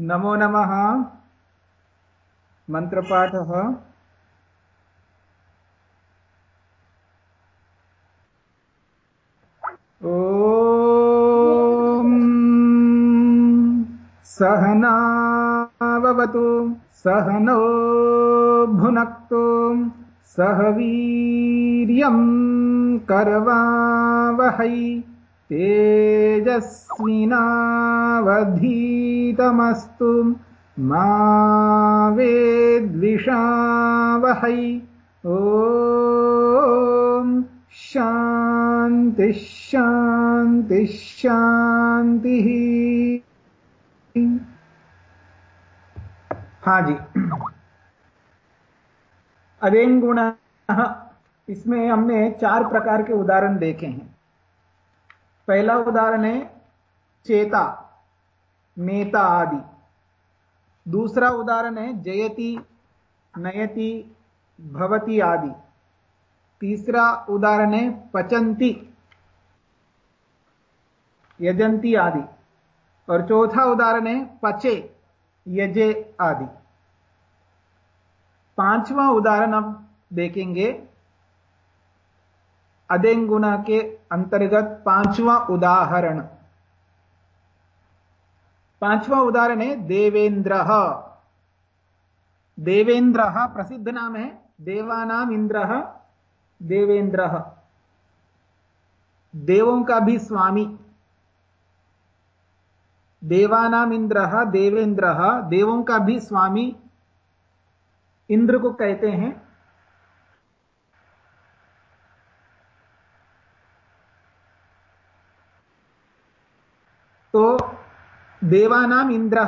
नमो नमः। मन्त्रपाठः ॐ सहनावतु सहनो भुनक्तु सह वीर्यम् करवावहै। तेजस्विनावधीतमस्तु मा वेद्विषावहै। ॐ शान्तिः शान्तिः हाँ जी। अदेंगुण इसमें हमने चार प्रकार के उदाहरण देखे हैं। पहला उदाहरण है चेता नेता आदि। दूसरा उदाहरण है जयति, नयति, भवती आदि। तीसरा उदाहरण है पचंती, यजंती आदि। और चौथा उदाहरण है पचे, यजे आदि। पांचवा उदाहरण अब देखेंगे। अदेंगुना के अंतर्गत पांचवा उदाहरण। पांचवा उदाहरण है देवेंद्र। देवेंद्र प्रसिद्ध नाम है, देवानाम इंद्र, देवेंद्र। देवों का भी स्वामी। देवानाम इंद्र, देवेंद्र, देवों का भी स्वामी इंद्र को कहते हैं। तो देवानाम इंद्र,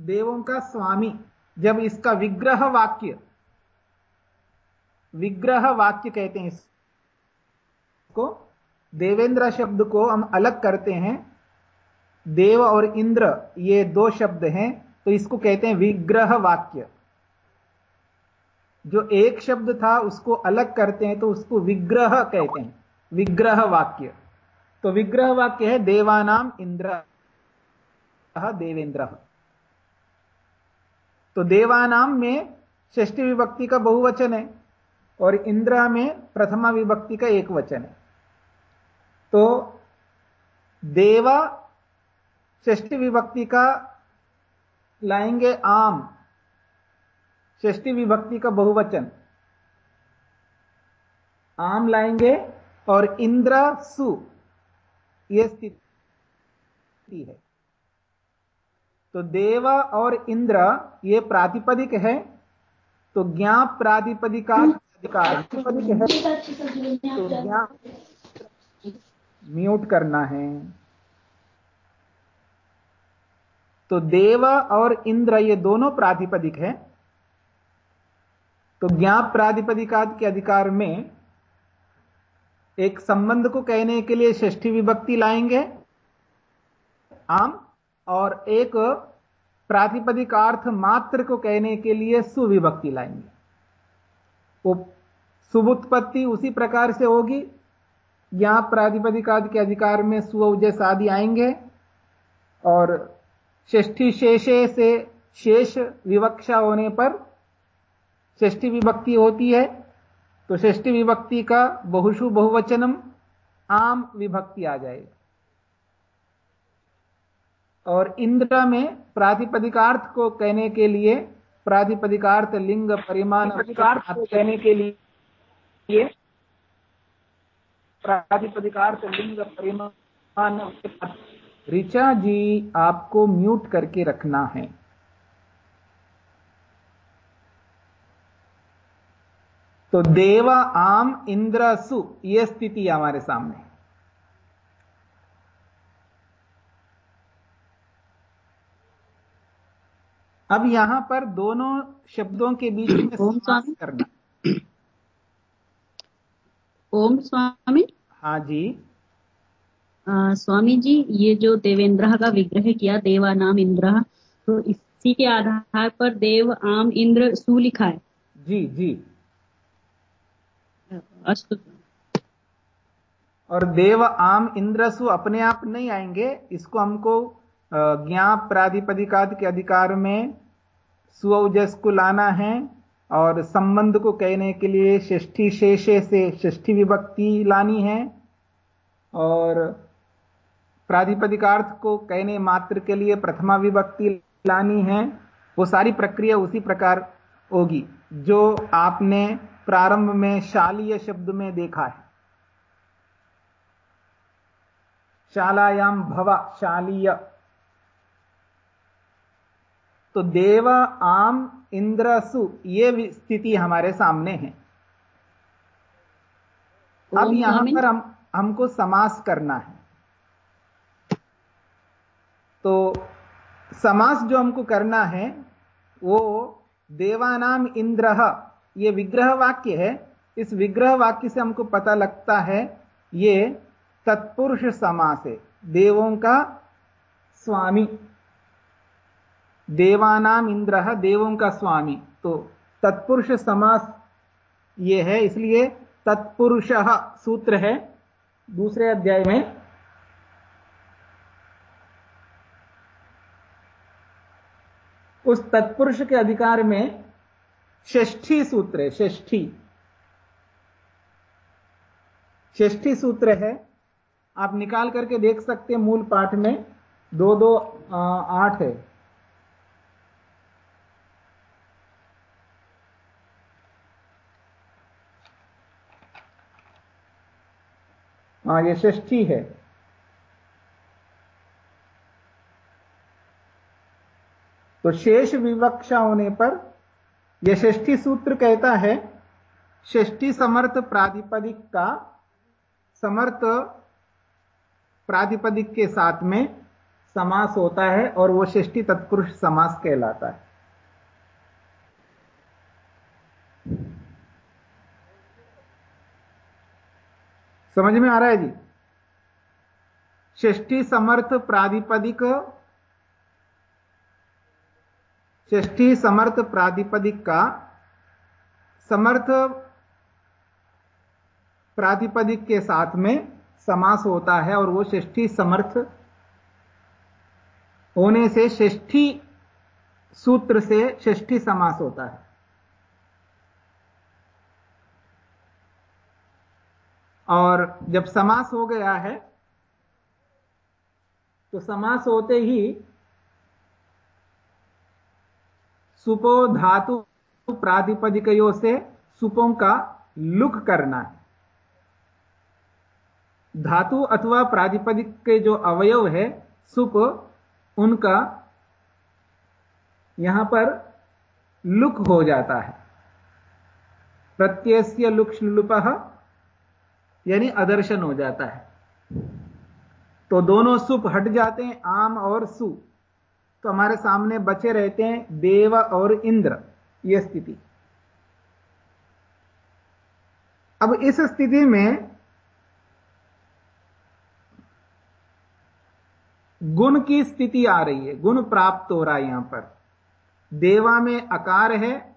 देवों का स्वामी, जब इसका विग्रह वाक्य विग्रह वाक्य कहते हैं इसको, देवेंद्र शब्द को हम अलग करते हैं, देव और इंद्र, ये दो शब्द हैं तो इसको कहते हैं विग्रह वाक्य। जो एक शब्द था, उसको अलग करते हैं तो उसको विग्रह कहते हैं, विग्रह वाक्य। तो विग्रह वाक्य है, देवानाम इंद्र। देवेंद्र। तो देवानाम में षष्ठी विभक्ति का बहुवचन है और इंद्र में प्रथमा विभक्ति का एक वचन है। तो देवा षष्ठी विभक्ति का लाएँगे आम, षष्ठी विभक्ति का बहुवचन। आम लाएँगे और इंद्र सु यह स्थिति है। तो देव और इंद्र ये प्रातिपदिक है तो ज्ञा प्रातिपदिका अधिकार। है। तो ज्ञा म्यूट करना है। तो देव और इंद्र ये दोनों प्रातिपदिक है। तो ज्ञा प्रातिपदिकाद के अधिकार में एक संबंध को कहने के लिए षष्ठी विभक्ति लाएँगे। आम और एक प्रातिपदिकार्थ मात्र को कहने के लिए सुविभक्ति लाएँगे। वो सुबुत्पत्ति उसी प्रकार से होगी। यहाँ प्रातिपदिकादि के अधिकार में सुजस आदि आएँगे और षष्ठी शेषे से शेष विवक्षा होने पर षष्ठी विभक्ति होती है। तो षष्ठी विभक्ति का बहुशु बहुवचनम आम विभक्ति आ जाएगा। और इंद्र में प्रातिपदिकार्थ को कहने के लिए प्रातिपदिकार्थ लिंग परिमाण को कहने के लिए प्रातिपदिकार्थ लिंग परिमाण ऋचा जी आपको म्यूट करके रखना है। तो देवा आम इंद्र सु यह स्थिति हमारे सामने अब यहाँ पर दोनों शब्दों के बीच में ओम स्वामी। करना। ओम स्वामी। हाँ जी। आ, स्वामी जी ये जो देवेंद्र का विग्रह किया देवा नाम इंद्र तो इसी के आधार पर देव आम इंद्र सु लिखा है। जी जी। अस्तु। और देव आम इंद्र सु अपने आप नहीं आएँगे इसको हमको ज्ञा प्राधिपदिकात के अधिकार में सुअजस को लाना है और संबंध को कहने के लिए षष्ठी शेषे से षष्ठी विभक्ति लानी है और प्राधिपदिकार्थ को कहने मात्र के लिए प्रथमा विभक्ति लानी है। वो सारी प्रक्रिया उसी प्रकार होगी जो आपने प्रारंभ में शालीय शब्द में देखा है। शालायाम भव शालीय। तो देव आम इंद्रसु ये स्थिति हमारे सामने है। अब यहाँ पर हम हमको समास करना है। तो समास जो हमको करना है वो देवानाम इंद्र ये विग्रह वाक्य है। इस विग्रह वाक्य से हमको पता लगता है ये तत्पुरुष समास है। देवों का स्वामी। देवानाम इंद्र देवों का स्वामी। तो तत्पुरुष समास ये है, इसलिए तत्पुरुष सूत्र है दूसरे अध्याय में। उस तत्पुरुष के अधिकार में षष्ठी सूत्र है, षष्ठी। षष्ठी सूत्र है, आप निकाल करके देख सकते हैं, मूल पाठ में दो दो आठ है। हाँ ये है। तो शेष विवक्षा होने पर यह सूत्र कहता है षष्ठी समर्थ प्रातिपदिक का, समर्थ प्रातिपदिक के साथ में समास होता है और वो षष्ठी तत्पुरुष समास कहलाता है। समझ में आ रहा है जी? षष्ठी समर्थ प्रातिपदिक षष्ठी समर्थ प्रातिपदिक का, समर्थ प्रातिपदिक के साथ में समास होता है और वो षष्ठी समर्थ होने से षष्ठी सूत्र से षष्ठी समास होता है। और जब समास हो गया है तो समास होते ही सुपो धातु प्रातिपदिकयों से सुपों का लुक करना है। धातु अथवा प्रातिपदिक के जो अवयव है, सुप, उनका यहाँ पर लुक हो जाता है। प्रत्यय लुक्ष लुप यानी अदर्शन हो जाता है। तो दोनों सुप हट जाते हैं, आम और सु। तो हमारे सामने बचे रहते हैं देव और इंद्र यह स्थिति। अब इस स्थिति में गुण की स्थिति आ रही है, गुण प्राप्त हो रहा है यहाँ पर। देवा में अकार है,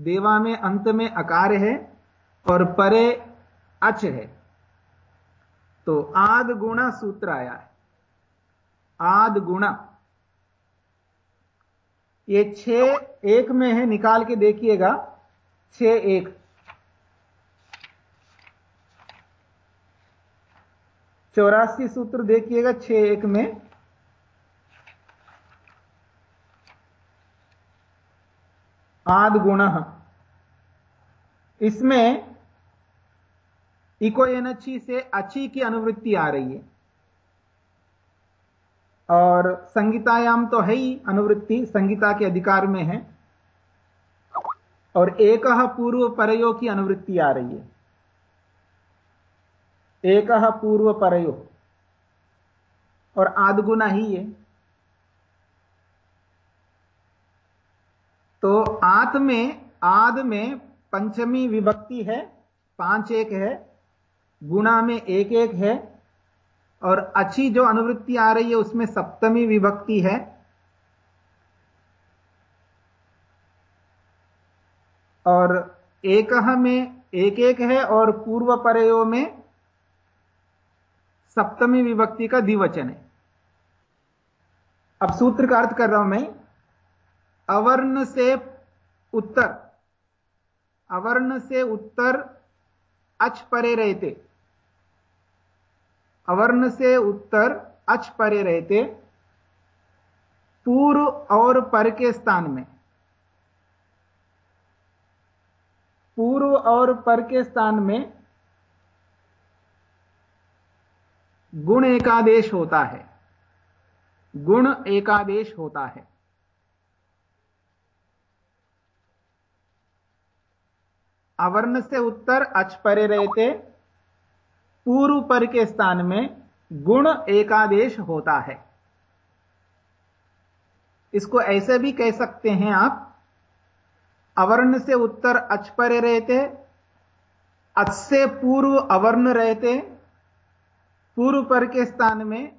देवा में अंत में अकार है और परे अच है। तो आद गुणा सूत्र आया है। आद गुणा। ये छ एक में है, निकाल के देखिएगा। छ एक। चौरासी सूत्र देखिएगा छ एक में। आद गुण। इसमें इको एनची से अच्छी की अनुवृत्ति आ रही है। और संगीतायाम तो है ही, अनुवृत्ति संगीता के अधिकार में है। और एक पूर्व परयो की अनुवृत्ति आ रही है। एक पूर्व परयो। और आदगुना ही है। तो आत में, आद में पंचमी विभक्ति है, पाँच एक है। गुणा में एक एक है और अच्छी जो अनुवृत्ति आ रही है उसमें सप्तमी विभक्ति है। और एक में एक एक है और पूर्व परयो में सप्तमी विभक्ति का द्विवचन है। अब सूत्र का अर्थ कर रहा हूँ मैं। अवर्ण से उत्तर, अवर्ण से उत्तर अच परे रहते। अवर्ण से उत्तर अच परे रहते, पूर्व और पर के स्थान में। पूर्व और पर के स्थान में गुण एकादेश होता है। गुण एकादेश होता है। अवर्ण से उत्तर अच परे रहते पूर्व पर के स्थान में गुण एकादेश होता है। इसको ऐसे भी कह सकते हैं आप। अवर्ण से उत्तर अच परे रहते अच से पूर्व अवर्ण रहते। पूर्व पर के स्थान में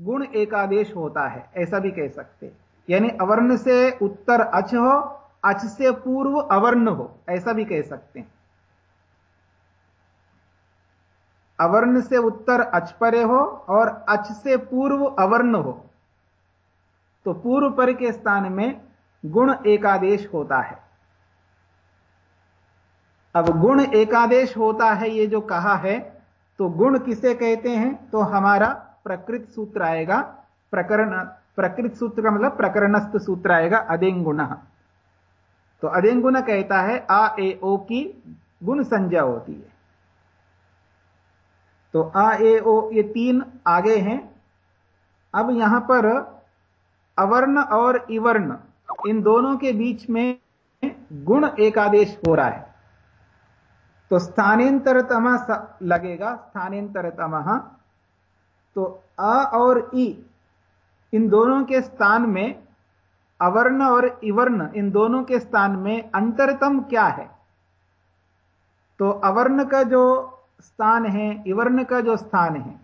गुण एकादेश होता है, ऐसा भी कह सकते। यानी अवर्ण से उत्तर अच हो, अच से पूर्व अवर्ण हो, ऐसा भी कह सकते हैं। अवर्ण से उत्तर अच परे हो और अच से पूर्व अवर्ण हो। तो पूर्व पर के स्थान में गुण एकादेश होता है। अब गुण एकादेश होता है, ये जो कहा है तो गुण किसे कहते हैं? तो हमारा प्रकृत सूत्र आएगा, प्रकरण, प्रकृत सूत्र का मतलब प्रकरणस्थ सूत्र आएगा, अदेंगुण। तो अदेंगुण कहता है, आ, ए, ओ की गुण संज्ञा होती है। तो आ, ए, ओ, ये तीन आगे हैं। अब यहाँ पर अवर्ण और इवर्ण, इन दोनों के बीच में गुण एकादेश हो रहा है। तो स्थानांतरतम लगेगा, स्थानांतरतम तो अ और ई इन दोनों के स्थान में अवर्ण और इवर्ण, इन दोनों के स्थान में अंतरतम क्या है? तो अवर्ण का जो स्थान है, इवर्ण का जो स्थान है,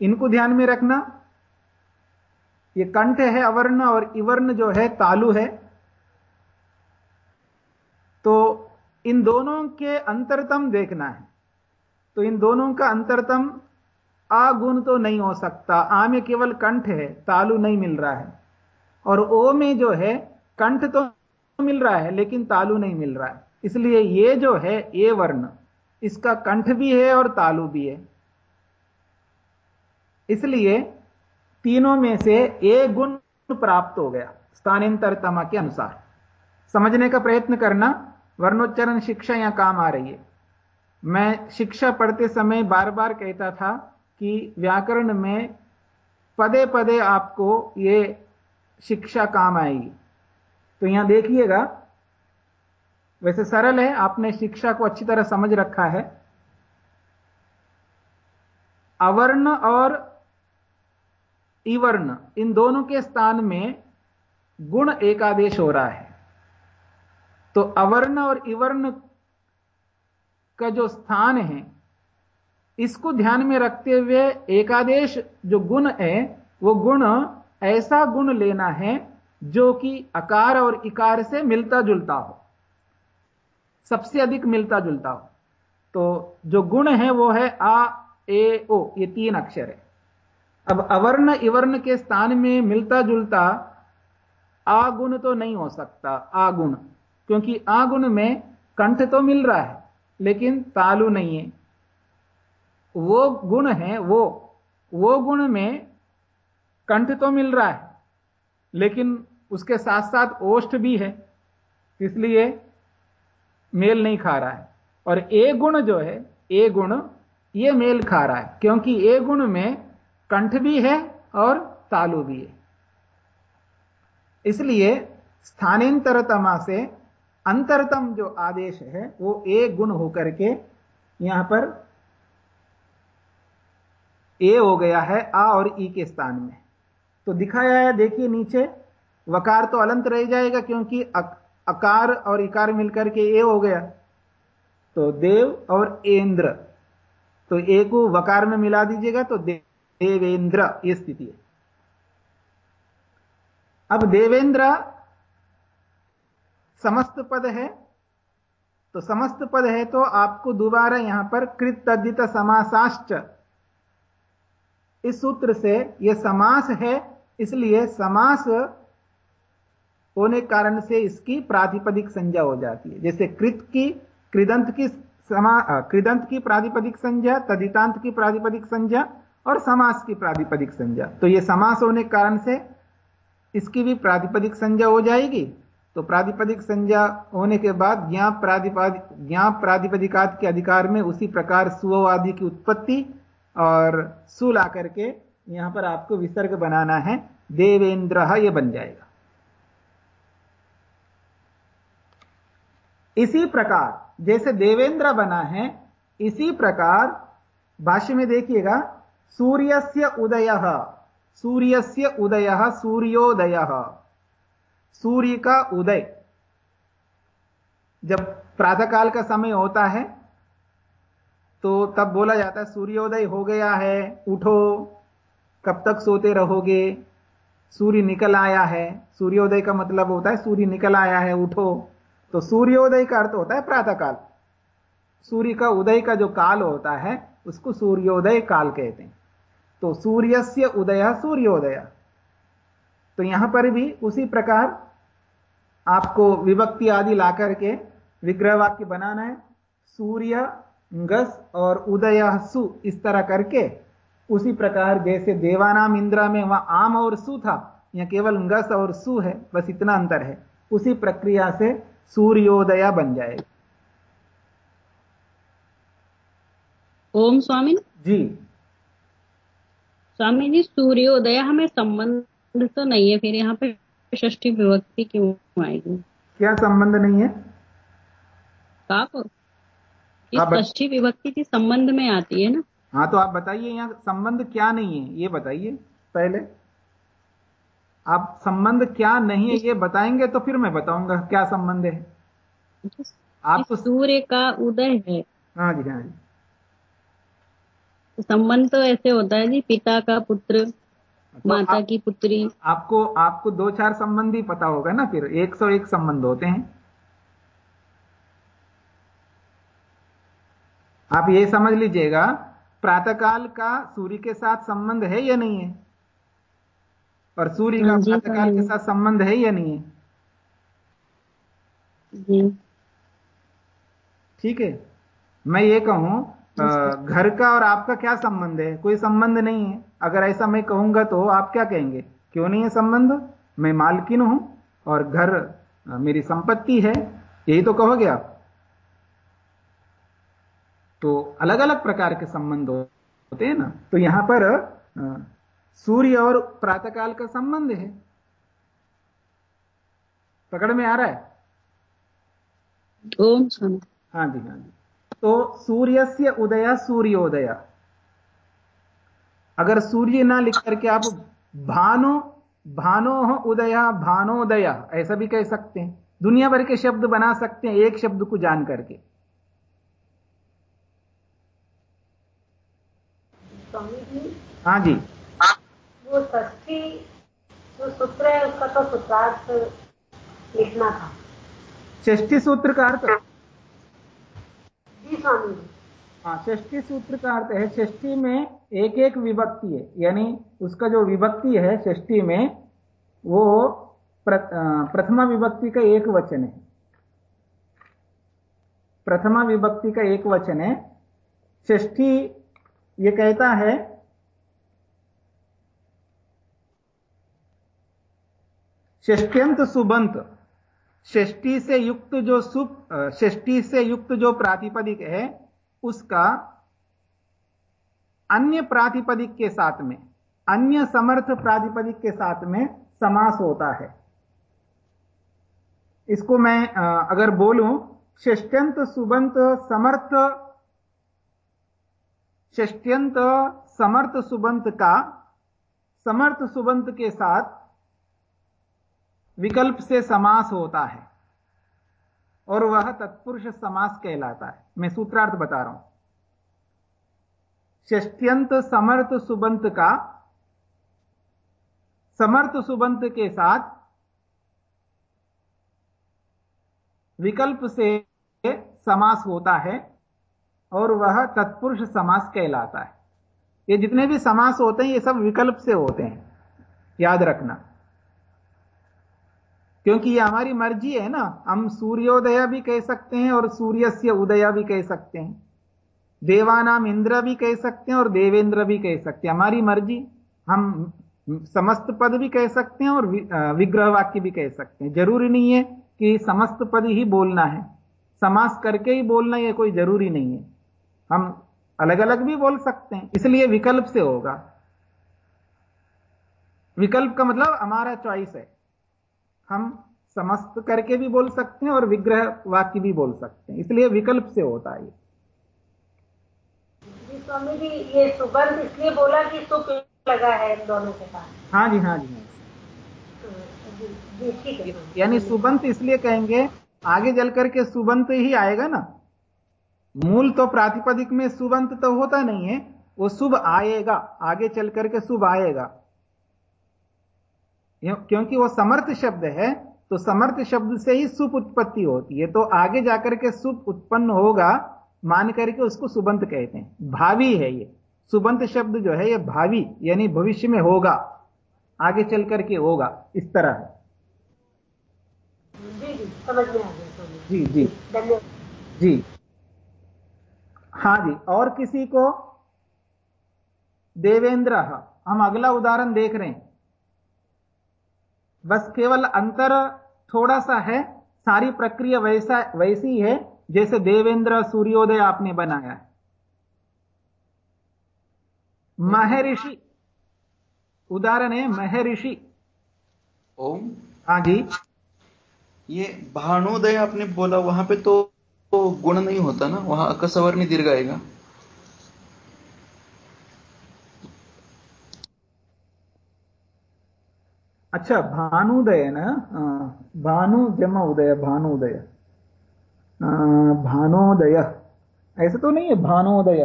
इनको ध्यान में रखना। ये कंठ है अवर्ण और इवर्ण जो है तालु है। तो इन दोनों के अंतरतम देखना है। तो इन दोनों का अंतरतम आगुण तो नहीं हो सकता। आ में केवल कंठ है, तालु नहीं मिल रहा है। और ओ में जो है, कंठ तो मिल रहा है, लेकिन तालु नहीं मिल रहा है। इसलिए ये जो है ए वर्ण। इसका कंठ भी है और तालु भी है। इसलिए तीनों में से एक गुण प्राप्त हो गया, स्थानांतरतमा के अनुसार। समझने का प्रयत्न करना, वर्णोच्चरण शिक्षा यहाँ काम आ रही है। मैं शिक्षा पढ़ते समय बार बार कहता था कि व्याकरण में पदे पदे आपको ये शिक्षा काम आएगी। तो यहाँ देखिएगा वैसे सरल है, आपने शिक्षा को अच्छी तरह समझ रखा है। अवर्ण और इवर्ण, इन दोनों के स्थान में गुण एकादेश हो रहा है। तो अवर्ण और इवर्ण का जो स्थान है, इसको ध्यान में रखते हुए एकादेश जो गुण है, वो गुण ऐसा गुण लेना है, जो कि अकार और इकार से मिलता जुलता हो। सबसे अधिक मिलता जुलता हो। तो जो गुण है वो है आ, ए, ओ, ये तीन अक्षर है। अब अवर्ण, इवर्ण के स्थान में मिलता जुलता आगुण तो नहीं हो सकता आगुण क्योंकि आगुण में कंठ तो मिल रहा है, लेकिन तालु नहीं है। वो गुण है, वो वो गुण में कंठ तो मिल रहा है, लेकिन उसके साथ साथ ओष्ठ भी है। इसलिए मेल नहीं खा रहा है। और ए गुण जो है, ए गुण, ये मेल खा रहा है, क्योंकि ए गुण में कंठ भी है और तालु भी है। इसलिए स्थानांतरतमा से अंतरतम जो आदेश है, वो ए गुण होकर के यहाँ पर ए हो गया है, आ और ई के स्थान में। तो दिखाया है, देखिए नीचे, वकार तो अलंत रह जाएगा क्योंकि अकार और इकार मिलकर के ए हो गया। तो देव और एंद्र तो ए को वकार में मिला दीजिएगा तो देवेंद्र, ये स्थिति है। अब देवेंद्र समस्त पद है। तो समस्त पद है तो आपको दोबारा यहाँ पर कृत तद्दित समासाश्च। इस सूत्र से यह समास है, इसलिए समास होने कारण से इसकी प्रातिपदिक संज्ञा हो जाती है। जैसे कृत की, कृदंत की समा कृदंत की प्रातिपदिक संज्ञा, तदितांत की प्रातिपदिक संज्ञा और समास की प्रातिपदिक संज्ञा। तो यह समास होने के कारण से इसकी भी प्रातिपदिक संज्ञा हो जाएगी। तो प्रातिपदिक संज्ञा होने के बाद ज्ञा प्रातिपादिक, ज्ञा प्रातिपदिकात के अधिकार में उसी प्रकार सुवादि की उत्पत्ति और सु ला करके यहाँ पर आपको विसर्ग बनाना है। देवेंद्र यह बन जाएगा। इसी प्रकार, जैसे देवेंद्र बना है, इसी प्रकार, भाष्य में देखिएगा, सूर्यस्य उदय सूर्यस्य उदय सूर्योदय, सूर्य का उदय। जब प्रातःकाल का समय होता है तो तब बोला जाता है, सूर्योदय हो गया है, उठो, कब तक सोते रहोगे? सूर्य निकल आया है। सूर्योदय का मतलब होता है, सूर्य निकल आया है, उठो। तो सूर्योदय का अर्थ होता है प्रातःकाल। सूर्य का उदय का जो काल होता है, उसको सूर्योदय काल कहते हैं। तो सूर्यस्य उदय सूर्योदय। तो यहाँ पर भी उसी प्रकार आपको विभक्ति आदि ला करके विग्रह वाक्य बनाना है। सूर्य, गस और उदय सु इस तरह करके उसी प्रकार जैसे देवानाम इंद्रा में वहाँ आम और सु था, यहाँ केवल गस और सु है, बस इतना अंतर है। उसी प्रक्रिया से सूर्योदय बन जाएगा ओम स्वामी। जी। स्वामी जी सूर्योदय हमें संबंध तो नहीं है फिर यहाँ पे षष्ठी विभक्ति क्यों आएगी? क्या संबंध नहीं है? आप षष्ठी विभक्ति की संबंध में आती है ना? हाँ तो आप बताइए यहाँ संबंध क्या नहीं है ये बताइए पहले। आप संबंध क्या नहीं है ये बताएँगे तो फिर मैं बताऊँगा क्या संबंध है। आप तो सूर्य का उदय है। हाँ जी हाँ जी। संबंध तो ऐसे होता है जी पिता का पुत्र तो माता आप, की पुत्री। आपको आपको दो चार संबंध ही पता होगा ना फिर एक सौ एक संबंध होते हैं। आप ये समझ लीजिएगा प्रातःकाल का सूर्य के साथ संबंध है या नहीं है? और सूर्य का हाँ प्रातःकाल के साथ संबंध है या नहीं? है ठीक है। मैं ये कहूँ घर का और आपका क्या संबंध है? कोई संबंध नहीं है। अगर ऐसा मैं कहूँगा तो आप क्या कहेंगे? क्यों नहीं है संबंध? मैं मालकिन हूँ और घर मेरी संपत्ति है। यही तो कहोगे आप? तो अलग अलग प्रकार के संबंध होते हैं ना। तो यहाँ पर सूर्य और प्रातःकाल का संबंध है। पकड़ में आ रहा है? ओम हाँ जी हाँ जी। तो सूर्य से उदय सूर्योदय। अगर सूर्य ना लिख करके आप भानो भानो उदय भानोदय ऐसा भी कह सकते हैं। दुनिया भर के शब्द बना सकते हैं एक शब्द को जान करके। स्वामी जी हाँ जी वो षष्ठी जो सूत्र है उसका तो सूत्रार्थ लिखना था। षष्ठी सूत्र का अर्थ? जी स्वामी हाँ षष्ठी सूत्र का अर्थ है षष्ठी में एक एक विभक्ति है। यानी उसका जो विभक्ति है षष्ठी में वो प्रथमा विभक्ति का एक वचन है। प्रथमा विभक्ति का एक वचन है। षष्ठी ये कहता है षष्ट्यंत सुबंत। षष्टी से युक्त जो सुप षष्टी से युक्त जो प्रातिपदिक है, उसका अन्य प्रातिपदिक के साथ में, अन्य समर्थ प्रातिपदिक के साथ में समास होता है। इसको मैं अगर बोलूँ षष्ट्यंत सुबंत समर्थ षष्ट्यंत समर्थ सुबंत का, समर्थ सुबंत के साथ विकल्प से समास होता है। और वह तत्पुरुष समास कहलाता है। मैं सूत्रार्थ बता रहा हूँ। षष्ट्यंत समर्थ सुबंत का समर्थ सुबंत के साथ विकल्प से समास होता है और वह तत्पुरुष समास कहलाता है। ये जितने भी समास होते हैं, ये सब विकल्प से होते हैं। याद रखना। क्योंकि ये हमारी मर्ज़ी है ना। हम सूर्योदय भी कह सकते हैं और सूर्य से उदय भी कह सकते हैं। देवानाम इंद्र भी कह सकते हैं और देवेंद्र भी कह सकते हैं। हमारी मर्ज़ी। हम समस्त पद भी कह सकते हैं और विग्रह वाक्य भी कह सकते हैं। ज़रूरी नहीं है कि समस्त पद ही बोलना है। समास करके ही बोलना यह कोई ज़रूरी नहीं है। हम अलग अलग भी बोल सकते हैं। इसलिए विकल्प से होगा। विकल्प का मतलब हमारा चॉइस है। हम समस्त करके भी बोल सकते हैं और विग्रह वाक्य भी बोल सकते हैं। इसलिए विकल्प से होता है स्वामी जी ये सुगंध इसलिए बोला कि सुख लगा है दोनों के पास हाँ जी हाँ जी हाँ यानी सुबंत इसलिए कहेंगे आगे जल करके सुबंत ही आएगा ना। मूल तो प्रातिपदिक में सुबंत तो होता नहीं है वो शुभ आएगा आगे चल करके शुभ आएगा। क्योंकि वो समर्थ शब्द है तो समर्थ शब्द से ही सुप उत्पत्ति होती है। तो आगे जाकर के सुप उत्पन्न होगा मान करके उसको सुबंत कहते हैं। भावी है ये। सुबंत शब्द जो है ये भावी यानी भविष्य में होगा। आगे चल करके होगा इस तरह जी जी समझ में आ गया जी जी। धन्यवाद। जी। हाँ जी और किसी को? देवेंद्र हम अगला उदाहरण देख रहे हैं। बस केवल अंतर थोड़ा सा है सारी प्रक्रिया वैसा वैसी है जैसे देवेंद्र सूर्योदय आपने बनाया। है महर्षि उदाहरण है महर्षि। ओम। हाँ जी। ये भानुदय आपने बोला वहाँ पे तो, तो गुण नहीं होता ना वहाँ अकसवर नहीं दीर्घ आएगा। अच्छा भानुदय ना भानु जमा उदय, भानुदय। भानोदय। ऐसे तो नहीं है, भानोदय।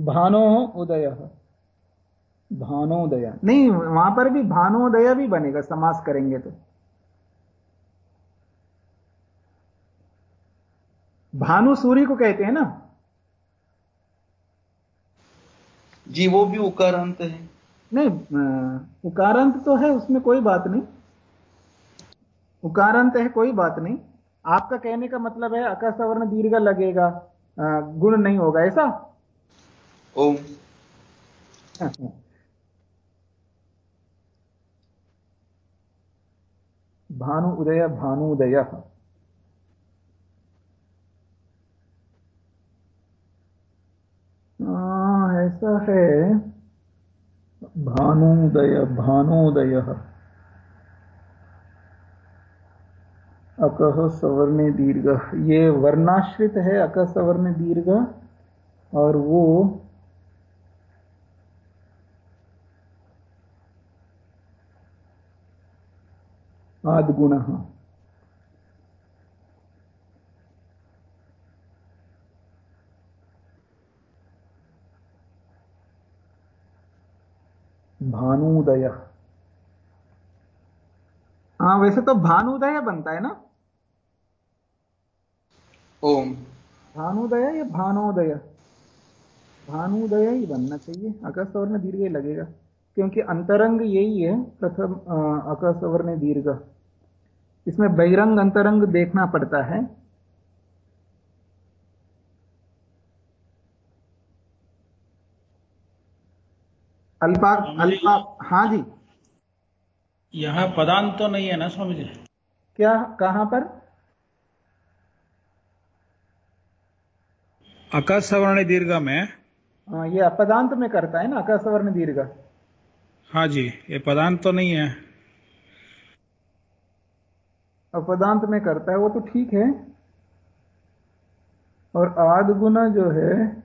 भानो उदय। भानोदय। नहीं, वहाँ पर भी भानोदय भी बनेगा, समास करेंगे तो। भानु सूर्य को कहते हैं ना? जी, वो भी उकारांत है। नहीं उकारांत तो है उसमें कोई बात नहीं। उकारांत है कोई बात नहीं। आपका कहने का मतलब है अकसवर्ण दीर्घ लगेगा गुण नहीं होगा ऐसा? ओम। भानु उदय भानुदय ऐसा है। भानुदय भानोदय। अकह सवर्ण दीर्घ ये वर्णाश्रित है अक सवर्ण दीर्घ और वो आदगुण। भानुदय। हाँ वैसे तो भानुदय बनता है ना? ओम। भानुदय या भानोदय? भानुदय ही बनना चाहिए। अकस्वर्ण दीर्घ ही लगेगा। क्योंकि अंतरंग यही है प्रथम अकस्वर्ण दीर्घ। इसमें बहिरंग अंतरंग देखना पड़ता है। अल्पा अल्पा हाँ जी। यहाँ पदांत तो नहीं है ना स्वामी जी? क्या कहाँ पर? अकसवर्ण दीर्घ में। हाँ ये अपदांत में करता है ना अकसवर्ण दीर्घ। हाँ जी ये पदांत तो नहीं है। अपदांत में करता है वो तो ठीक है। और आदगुना जो है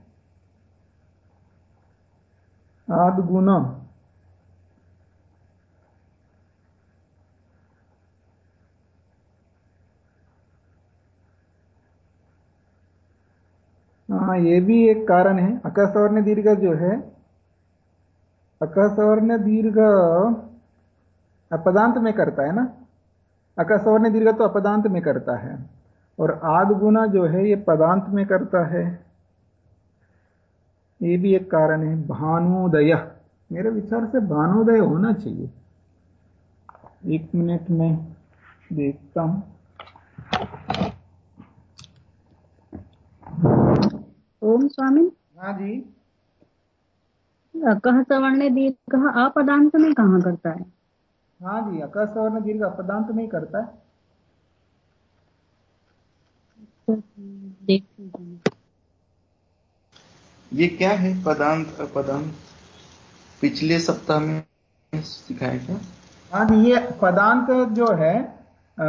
आदगुना हाँ ये भी एक कारण है। अकसवर्ण दीर्घ जो है अकसवर्ण दीर्घ अपदांत में करता है ना? अकसवर्ण दीर्घ तो अपदांत में करता है। और आद गुना जो है, ये पदांत में करता है। ये भी एक कारण है भानोदय। मेरे विचार से भानोदय होना चाहिए। एक मिनट में देखता हूँ। ओम स्वामी। हाँ जी। कह सवर्ण दीर्घ अपदांत में कहा करता है? हाँ जी अकस सवर्ण दीर्घ अपदांत में ही करता है। देखते हैं ये क्या है पदांत अपदांत? पिछले सप्ताह में सिखाया क्या हाँ ये पदांत जो है आ,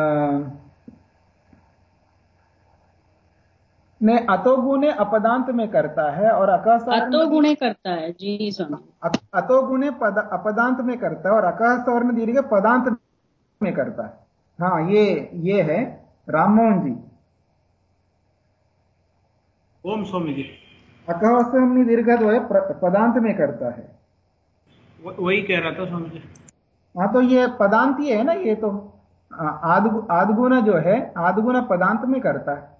ने अतोगुणे अपदांत में करता है और अकह सवर्ण अतो गुणे करता है जी स्वामी अत- अतोगुणे पद अपदांत में करता है और अकह सवर्ण दीर्घ पदांत में करता है। हाँ ये ये है राममोहन जी। ओम स्वामी जी। अकह सवर्ण दीर्घ जो है प्र- पदांत में करता है। वही कह रहा था स्वामी जी। हाँ तो ये पदांत ही है ना ये तो आदगु आदगुण जो है आदगुण पदांत में करता है।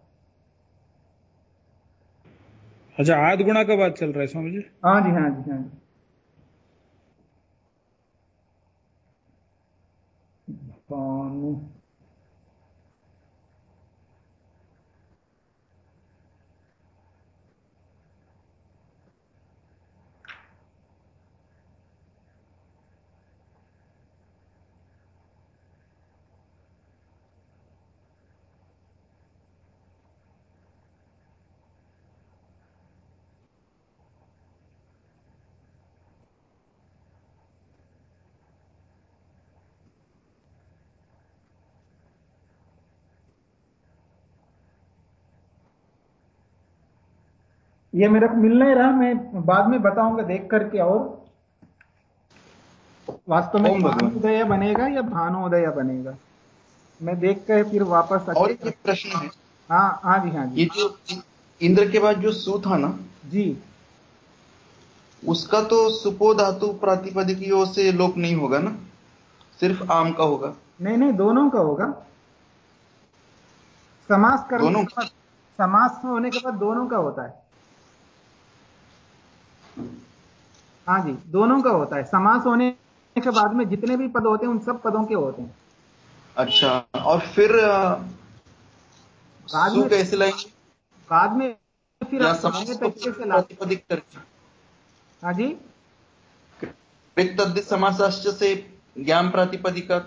अच्छा आध गुणा का बात चल रहा है स्वामी जी? हाँ जी हाँ जी हाँ जी। भानु ये मेरे को मिल नहीं रहा मैं बाद में बताऊँगा देख करके और। वास्तव में। भानुदय बनेगा या भानुदय बनेगा? मैं देख कर फिर वापस और एक प्रश्न है। हाँ हाँ जी हाँ जी। ये जो इंद्र के बाद जो सु था ना? जी। उसका तो सुपो धातु प्रातिपदिकियों से लोप नहीं होगा ना? सिर्फ़ आम का होगा। नहीं नहीं दोनों का होगा। समास दोनों? समास होने के बाद दोनों का होता है। हाँ जी दोनों का होता है। समास होने के बाद में जितने भी पद होते हैं उन सब पदों के होते हैं। अच्छा और फिर बाद में- कैसे लाएँगे? बाद में फिर आप तरीके से हाँ जी। समासाश्च से ज्ञान प्रातिपदिका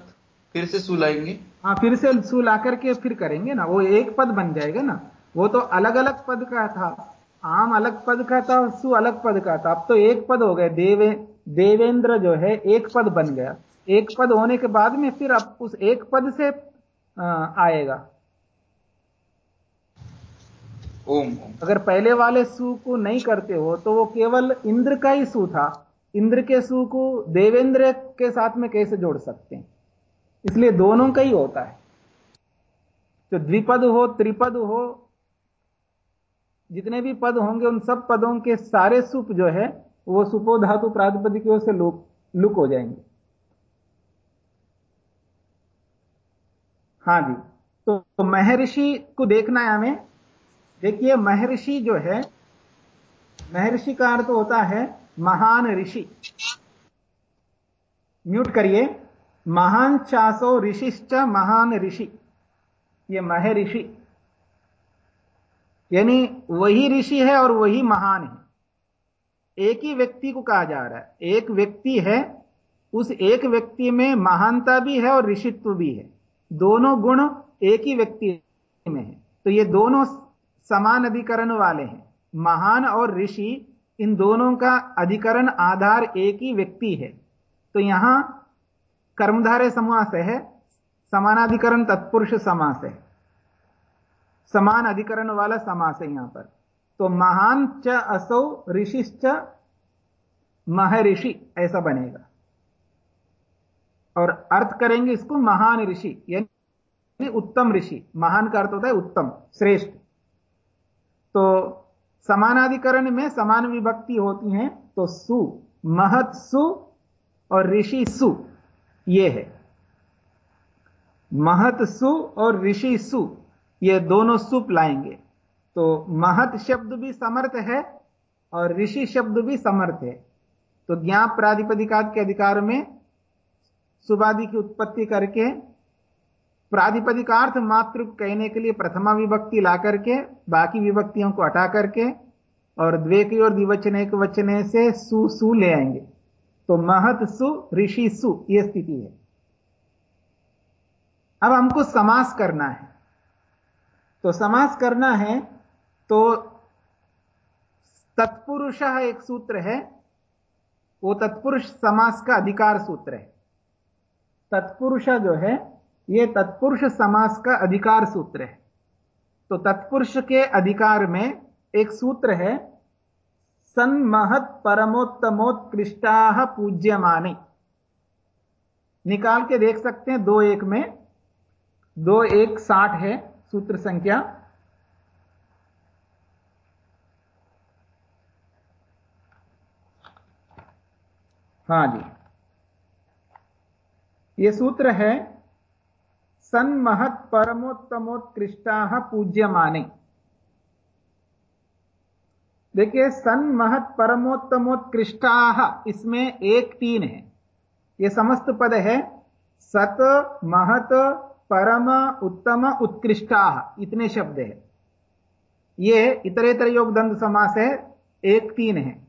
फिर से सु लाएँगे? हाँ फिर से सु ला करके फिर करेंगे ना। वो एक पद बन जाएगा ना। वो तो अलग अलग पद का था। आम अलग पद का था सु अलग पद का था। अब तो एक पद हो गए देवे देवेंद्र जो है एक पद बन गया। एक पद होने के बाद में फिर अब उस एक पद से आएगा। ओम अगर पहले वाले सु को नहीं करते हो तो वो केवल इंद्र का ही सु था। इंद्र के सु को देवेंद्र के साथ में कैसे जोड़ सकते हैं? इसलिए दोनों का ही होता है। तो द्विपद हो त्रिपद हो जितने भी पद होंगे उन सब पदों के सारे सुप जो है वो सुपो धातु प्रातिपद की ओर से लुक लुक हो जाएँगे। हाँ जी तो, तो महर्षि को देखना है हमें। देखिए महर्षि जो है महर्षि का अर्थ होता है महान ऋषि। म्यूट करिए। महान चासो ऋषिश्च महान ऋषि। ये महर्षि। यानी वही ऋषि है और वही महान है। एक ही व्यक्ति को कहा जा रहा है। एक व्यक्ति है, उस एक व्यक्ति में महानता भी है और ऋषित्व भी है। दोनों गुण एक ही व्यक्ति में है। तो ये दोनों समान अधिकरण वाले हैं। महान और ऋषि, इन दोनों का अधिकरण आधार एक ही व्यक्ति है। तो यहाँ कर्मधारय समास है, समानाधिकरण तत्पुरुष समास है। समान अधिकरण वाला समास है यहाँ पर। तो महान च असौ ऋषिश्च महर्षि ऐसा बनेगा। और अर्थ करेंगे इसको महान ऋषि, यानी उत्तम ऋषि। महान का अर्थ होता है उत्तम, श्रेष्ठ। तो समानाधिकरण में समान विभक्ति होती हैं तो सु, महत सु और ऋषि सु, ये है। महत सु और ऋषि सु ये दोनों सुप लाएँगे। तो महत शब्द भी समर्थ है और ऋषि शब्द भी समर्थ है। तो ज्ञाप प्राधिपदिकात के अधिकार में सुबादि की उत्पत्ति करके प्राधिपदिकार्थ मात्र कहने के लिए प्रथमा विभक्ति ला करके, बाकी विभक्तियों को हटा करके और द्वेक और द्विवचन, एक वचने से सु सु ले आएँगे। तो महत सु, ऋषि सु यह स्थिति है। अब हमको समास करना है। तो समास करना है तो तत्पुरुष एक सूत्र है, वो तत्पुरुष समास का अधिकार सूत्र है। तत्पुरुष जो है, ये तत्पुरुष समास का अधिकार सूत्र है। तो तत्पुरुष के अधिकार में एक सूत्र है, सन्महत परमोत्तमोत्कृष्टा पूज्यमाने। निकाल के देख सकते हैं, दो एक में, दो एक साठ है। सूत्र संख्या हाँ जी। ये सूत्र है, सन्महत परमोत्तमोत्कृष्टा पूज्यमाने। देखिए, सन्महत परमोत्तमोत्कृष्टा, इसमें एक तीन है। ये समस्त पद है, सत, महत परम उत्तम उत्कृष्टा, इतने शब्द है। ये इतरेतर योग दंड समास है, एक तीन है।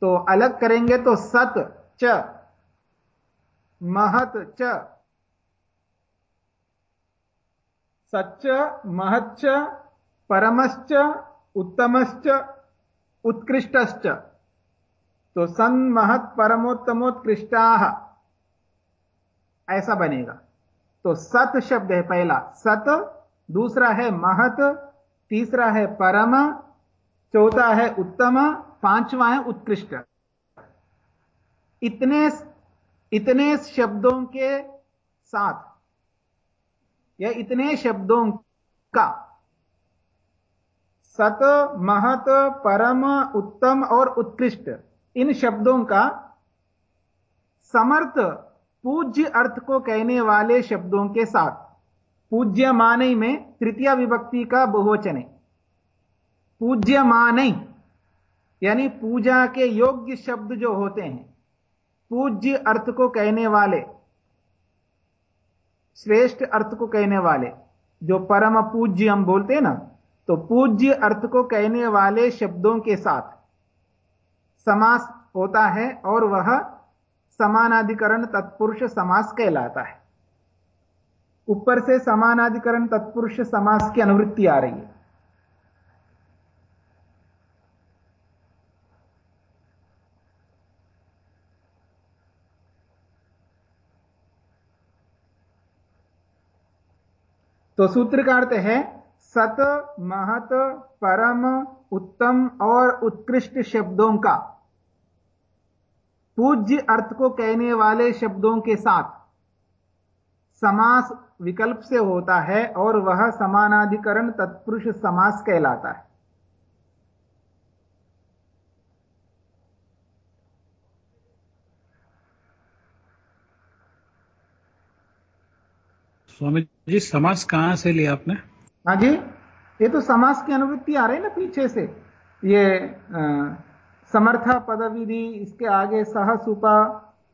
तो अलग करेंगे तो सत, च, महत, च। सच्च, महच्च, परमश्च, उत्तमश्च, उत्कृष्टश्च। तो सन्महत परमोत्तमोत्कृष्टा, ऐसा बनेगा। तो सत शब्द है पहला सत, दूसरा है महत, तीसरा है परम, चौथा है उत्तम, पांचवा है उत्कृष्ट। इतने इतने शब्दों के साथ, या इतने शब्दों का, सत, महत, परम, उत्तम और उत्कृष्ट, इन शब्दों का समर्थ पूज्य अर्थ को कहने वाले शब्दों के साथ। पूज्य माने में तृतीय विभक्ति का बहुवचन है। पूज्य माने, यानी पूजा के योग्य शब्द जो होते हैं, पूज्य अर्थ को कहने वाले, श्रेष्ठ अर्थ को कहने वाले, जो परम पूज्य हम बोलते हैं ना तो पूज्य अर्थ को कहने वाले शब्दों के साथ समास होता है और वह समानाधिकरण तत्पुरुष समास कहलाता है। ऊपर से समानाधिकरण तत्पुरुष समास की अनुवृत्ति आ रही है। तो सूत्र का अर्थ है, सत, महत, परम, उत्तम और उत्कृष्ट शब्दों का। पूज्य अर्थ को कहने वाले शब्दों के साथ समास विकल्प से होता है और वह समानाधिकरण तत्पुरुष समास कहलाता है। स्वामी जी समास कहाँ से लिया आपने? हाँ जी ये तो समास की अनुवृत्ति आ रही है ना पीछे से। ये आ, समर्था पदविधि, इसके आगे सह सुपा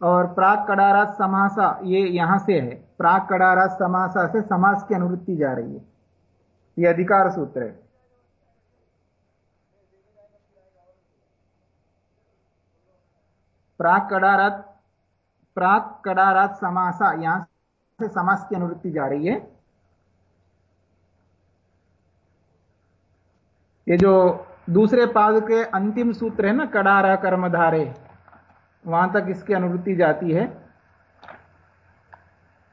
और प्राग कडारा समासा, ये यहाँ से है। प्राग कडारा समासा से समास की अनुवृत्ति जा रही है। ये अधिकार सूत्र है। प्राग कडारात प्राग कडारात समासा यहाँ से समास की अनुवृत्ति जा रही है। ये जो दूसरे पाद के अंतिम सूत्र है ना, कड़ारा कर्मधारे। वहाँ तक इसकी अनुवृत्ति जाती है।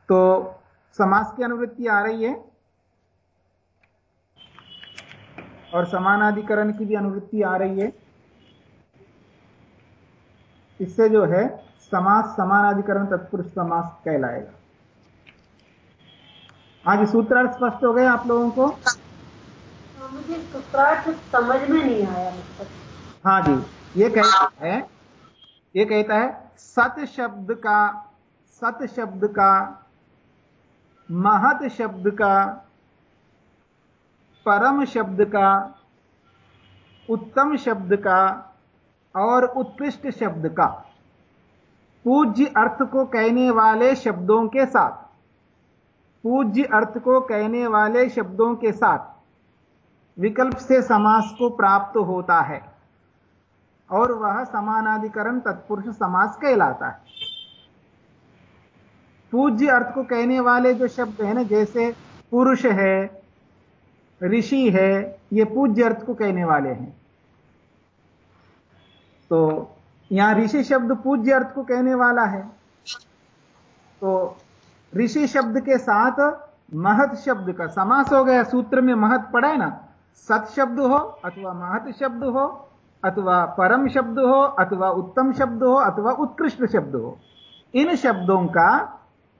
तो समास की अनुवृत्ति आ रही है और समानाधिकरण की भी अनुवृत्ति आ रही है। इससे जो है, समास समानाधिकरण तत्पुरुष समास कहलाएगा। आज सूत्रार्थ स्पष्ट हो गए आप लोगों को? मुझे समझ में नहीं आया मतलब हाँ जी, ये कहता है, ये कहता है, सत शब्द का, सत शब्द का, महत शब्द का, परम शब्द का, उत्तम शब्द का और उत्कृष्ट शब्द का। पूज्य अर्थ को कहने वाले शब्दों के साथ, पूज्य अर्थ को कहने वाले शब्दों के साथ विकल्प से समास को प्राप्त होता है। और वह समानाधिकरण तत्पुरुष समास कहलाता है। पूज्य अर्थ को कहने वाले जो शब्द है ना, जैसे पुरुष है, ऋषि है, ये पूज्य अर्थ को कहने वाले हैं। तो यहाँ ऋषि शब्द पूज्य अर्थ को कहने वाला है। तो ऋषि शब्द के साथ महत शब्द का समास हो गया। सूत्र में महत पड़ा है ना सत शब्द हो अथवा महत शब्द हो अथवा परम शब्द हो अथवा उत्तम शब्द हो अथवा उत्कृष्ट शब्द हो। इन शब्दों का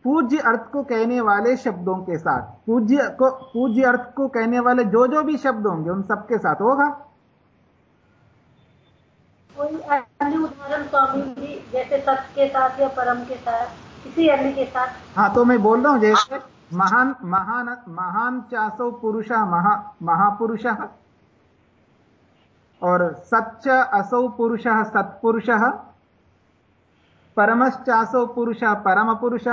पूज्य अर्थ को कहने वाले शब्दों के साथ पूज्य को पूज्य अर्थ को कहने वाले जो जो भी शब्द होंगे उन सबके साथ होगा। कोई अन्य उदाहरण स्वामी जी जैसे सत्य के साथ या परम के साथ किसी अन्य के साथ? हाँ तो मैं बोल रहा हूँ जैसे महान महान महान चासो पुरुष, महा, महापुरुष। और सच्च असौ पुरुष सत्पुरुष, परमश्चासौ पुरुष परम पुरुष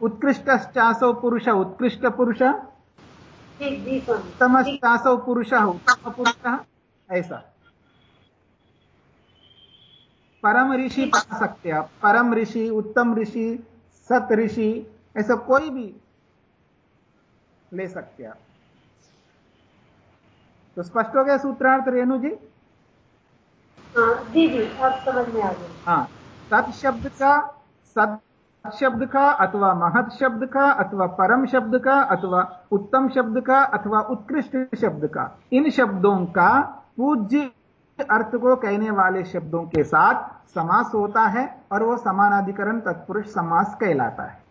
उत्कृष्टश्चासौ पुरुष उत्कृष्ट पुरुष ठीक उत्तमश्चासौ पुरुष उत्तम पुरुष ऐसा। परम ऋषि बना सकते हैं परम ऋषि, उत्तम ऋषि, सत ऋषि ऐसा कोई भी ले सकते आप तो स्पष्ट हो गया सूत्रार्थ रेणु जी? हाँ जी जी अब समझ में आ गया। हाँ सत शब्द का सत शब्द का अथवा महत शब्द का अथवा परम शब्द का अथवा उत्तम शब्द का अथवा उत्कृष्ट शब्द का इन शब्दों का पूज्य अर्थ को कहने वाले शब्दों के साथ समास होता है और वह समानाधिकरण तत्पुरुष समास कहलाता है।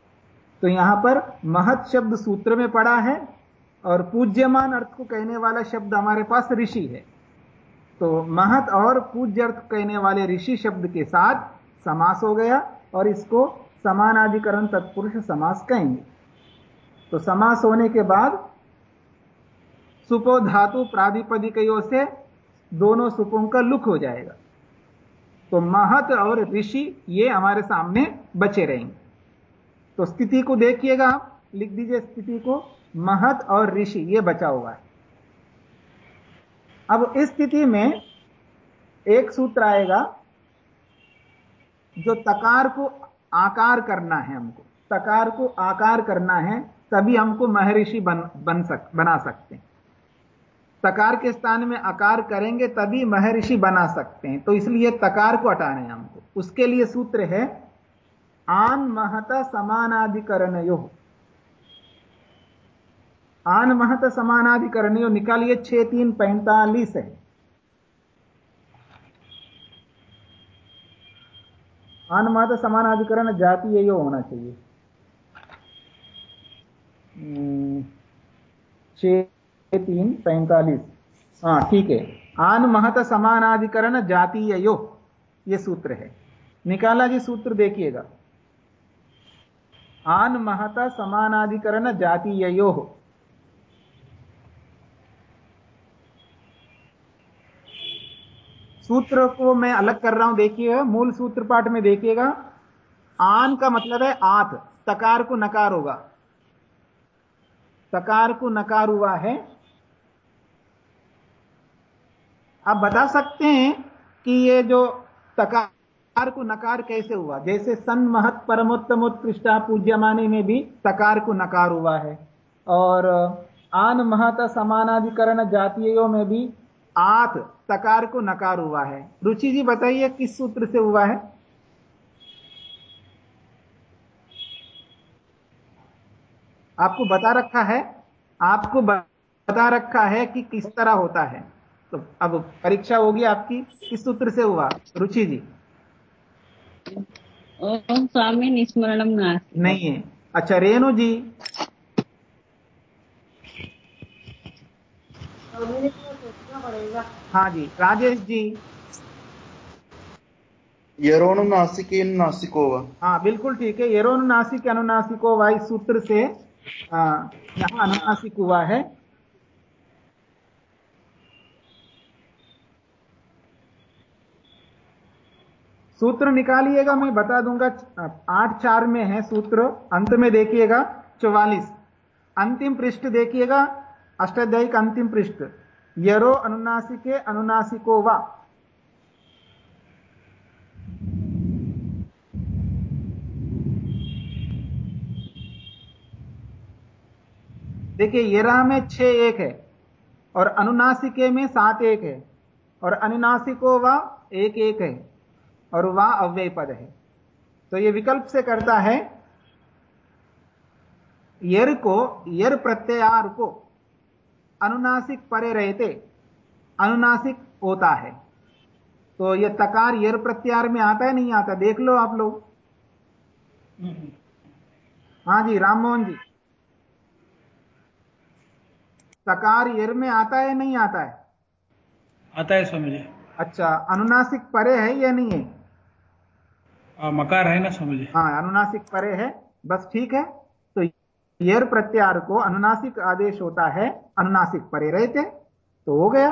तो यहाँ पर महत शब्द सूत्र में पड़ा है और पूज्यमान अर्थ को कहने वाला शब्द हमारे पास ऋषि है। तो महत और पूज्य अर्थ कहने वाले ऋषि शब्द के साथ समास हो गया और इसको समानाधिकरण तत्पुरुष समास कहेंगे। तो समास होने के बाद सुपो धातु प्राधिपदिकयों से दोनों सुपों का लुक हो जाएगा। तो महत और ऋषि ये हमारे सामने बचे रहेंगे। तो स्थिति को देखिएगा आप। लिख दीजिए स्थिति को। महत और ऋषि, ये बचा हुआ है। अब इस स्थिति में एक सूत्र आएगा जो तकार को आकार करना है हमको। तकार को आकार करना है, तभी हमको महर्षि बन बन सक, बना सकते हैं। तकार के स्थान में आकार करेंगे, तभी महर्षि बना सकते हैं। तो इसलिए तकार को हटाना है हमको। उसके लिए सूत्र है आन महत समानाधिकरण यो आन महत समानाधिकरण यो निकालिए छह तीन पैंतालीस है। आन महत समानाधिकरण जातीय यो होना चाहिए। हम्म, छह तीन पैंतालीस। हाँ ठीक है। आन महत समानाधिकरण जातीय यो ये सूत्र है। निकाला जी सूत्र देखिएगा। आन महता समानाधिकरण जातीय यो सूत्र को मैं अलग कर रहा हूँ देखिएगा मूल सूत्र पाठ में देखिएगा। आन का मतलब है आत, तकार को नकार होगा। तकार को नकार हुआ है। आप बता सकते हैं कि ये जो तकार को नकार कैसे हुआ? जैसे सन महत परमोत्तम परमोत्तमोत्कृष्टा पूज्यमाने में भी सकार को नकार हुआ है। और आन महत समानाधिकरण जातीयों में भी आथ तकार को नकार हुआ है। रुचि जी बताइए, किस सूत्र से हुआ है? आपको बता रखा है? आपको बता रखा है कि किस तरह होता है। तो अब परीक्षा होगी आपकी, किस सूत्र से हुआ? रुचि जी। ओम स्वामी निस्मरणम नास्ति। नहीं है। अच्छा रेणु जी। हाँ जी राजेश जी। नासिकेन नासिको वा हाँ बिल्कुल ठीक है। येरोन नासिक अनुनासिको वाई सूत्र से आ, यहाँ अनुनासिक हुआ है। सूत्र निकालिएगा, मैं बता दूँगा, आठ चार में है सूत्र, अंत में देखिएगा, चौवालीस। अंतिम पृष्ठ देखिएगा अष्टाध्यायी का अंतिम पृष्ठ। यरो अनुनासिके अनुनासिको वा। देखिए, यरा में छह एक है, और अनुनासिके में सात एक है, और अनुनासिको वा एक एक है। और वा अव्यय पद है। तो यह विकल्प से करता है यर को यर प्रत्यार को अनुनासिक परे रहते अनुनासिक होता है। तो यह तकार यर प्रत्यार में आता है नहीं आता? देख लो आप लोग। हाँ जी राम मोहन जी। तकार यर में आता है नहीं आता है? आता है स्वामी जी। अच्छा अनुनासिक परे है या नहीं है? मकार है ना समझे? हाँ अनुनासिक परे है, बस ठीक है। तो यर प्रत्यार को अनुनासिक आदेश होता है, अनुनासिक परे रहते तो हो गया।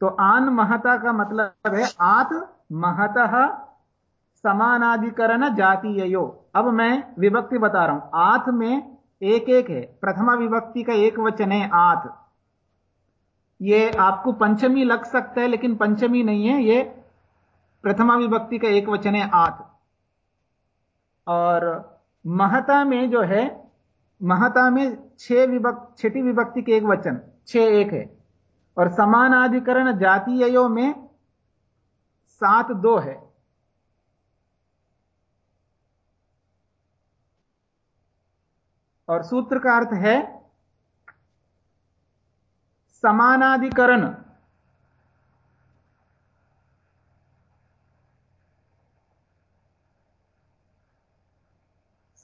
तो आन महता का मतलब है आत महत समानाधिकरण जातीयो अब मैं विभक्ति बता रहा हूँ। आथ में एक एक है। प्रथमा विभक्ति का एक वचन है आथ ये आपको पंचमी लग सकता है, लेकिन पंचमी नहीं है। ये प्रथमा विभक्ति का एक वचन है आथ और महता में जो है, महता में छह विभक्ति, छठी विभक्ति के एक वचन, छह एक है। और समानाधिकरण जातीयों में सात दो है। और सूत्र का अर्थ है, समानाधिकरण।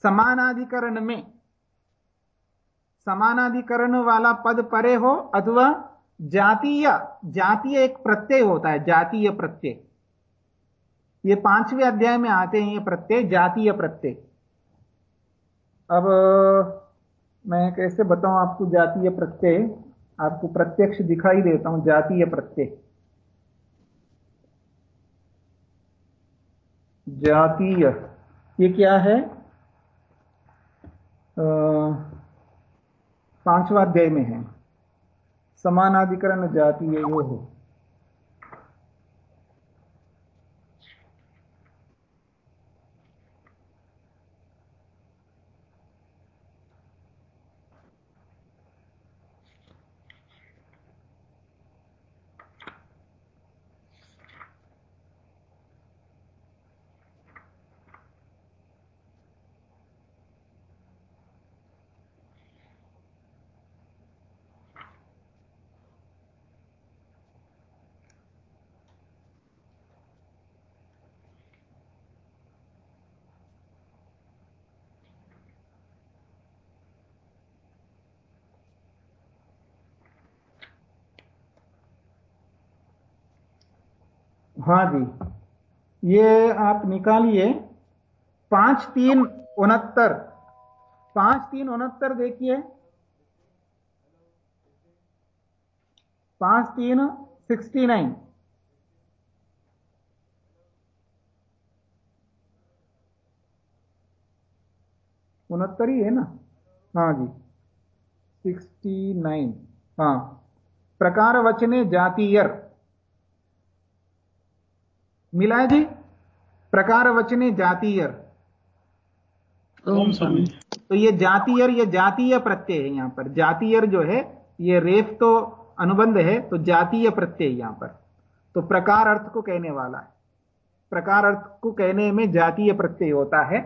समानाधिकरण में समानाधिकरण वाला पद परे हो अथवा जातीय जातीय एक प्रत्यय होता है, जातीय प्रत्यय। ये पाँचवें अध्याय में आते हैं, ये प्रत्यय, जातीय प्रत्यय। अब, मैं कैसे बताऊँ आपको जातीय प्रत्यय? आपको प्रत्यक्ष दिखाई देता हूँ, जातीय प्रत्यय। जातीय, ये क्या है? पांचवा अध्याय में है। समानाधिकरण जातीय यो है। हाँ जी ये आप निकालिए। पाँच तीन उनहत्तर। पाँच तीन उनहत्तर देखिए। पाँच तीन सिक्सटी नाइन। उनहत्तर ही है ना? हाँ जी। Sixty nine. हाँ। प्रकार वचने जातीयर। मिला है जी? प्रकार वचने जातीयर तो ये जातीयर ये जातीय प्रत्यय है यहाँ पर। जातीयर जो है ये रेफ तो अनुबंध है तो जातीय प्रत्यय यहाँ पर। तो प्रकार अर्थ को कहने वाला है। प्रकार अर्थ को कहने में जातीय प्रत्यय होता है।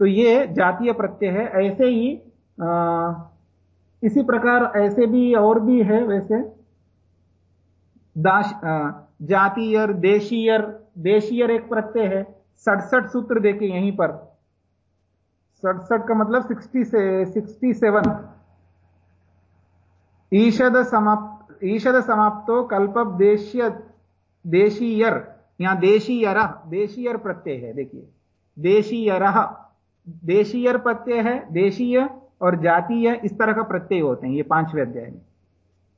तो ये जातीय प्रत्यय है ऐसे ही आ, इसी प्रकार ऐसे भी और भी है वैसे। दाश आ, जातीयर देशीयर एक प्रत्यय है, सड़सठ सूत्र देखे यहीं पर। सड़सठ का मतलब सिक्सटी से, सिक्सटी सेवन। ईषद समाप्त ईषद समाप्तो कल्पब देशीय, देशीयर, यहाँ देशीयर देशीयर प्रत्यय है, देखिए। देशीयर देशीयर प्रत्यय है, देशीय और जातीय इस तरह का प्रत्यय होते हैं, ये पाँचवें अध्याय में।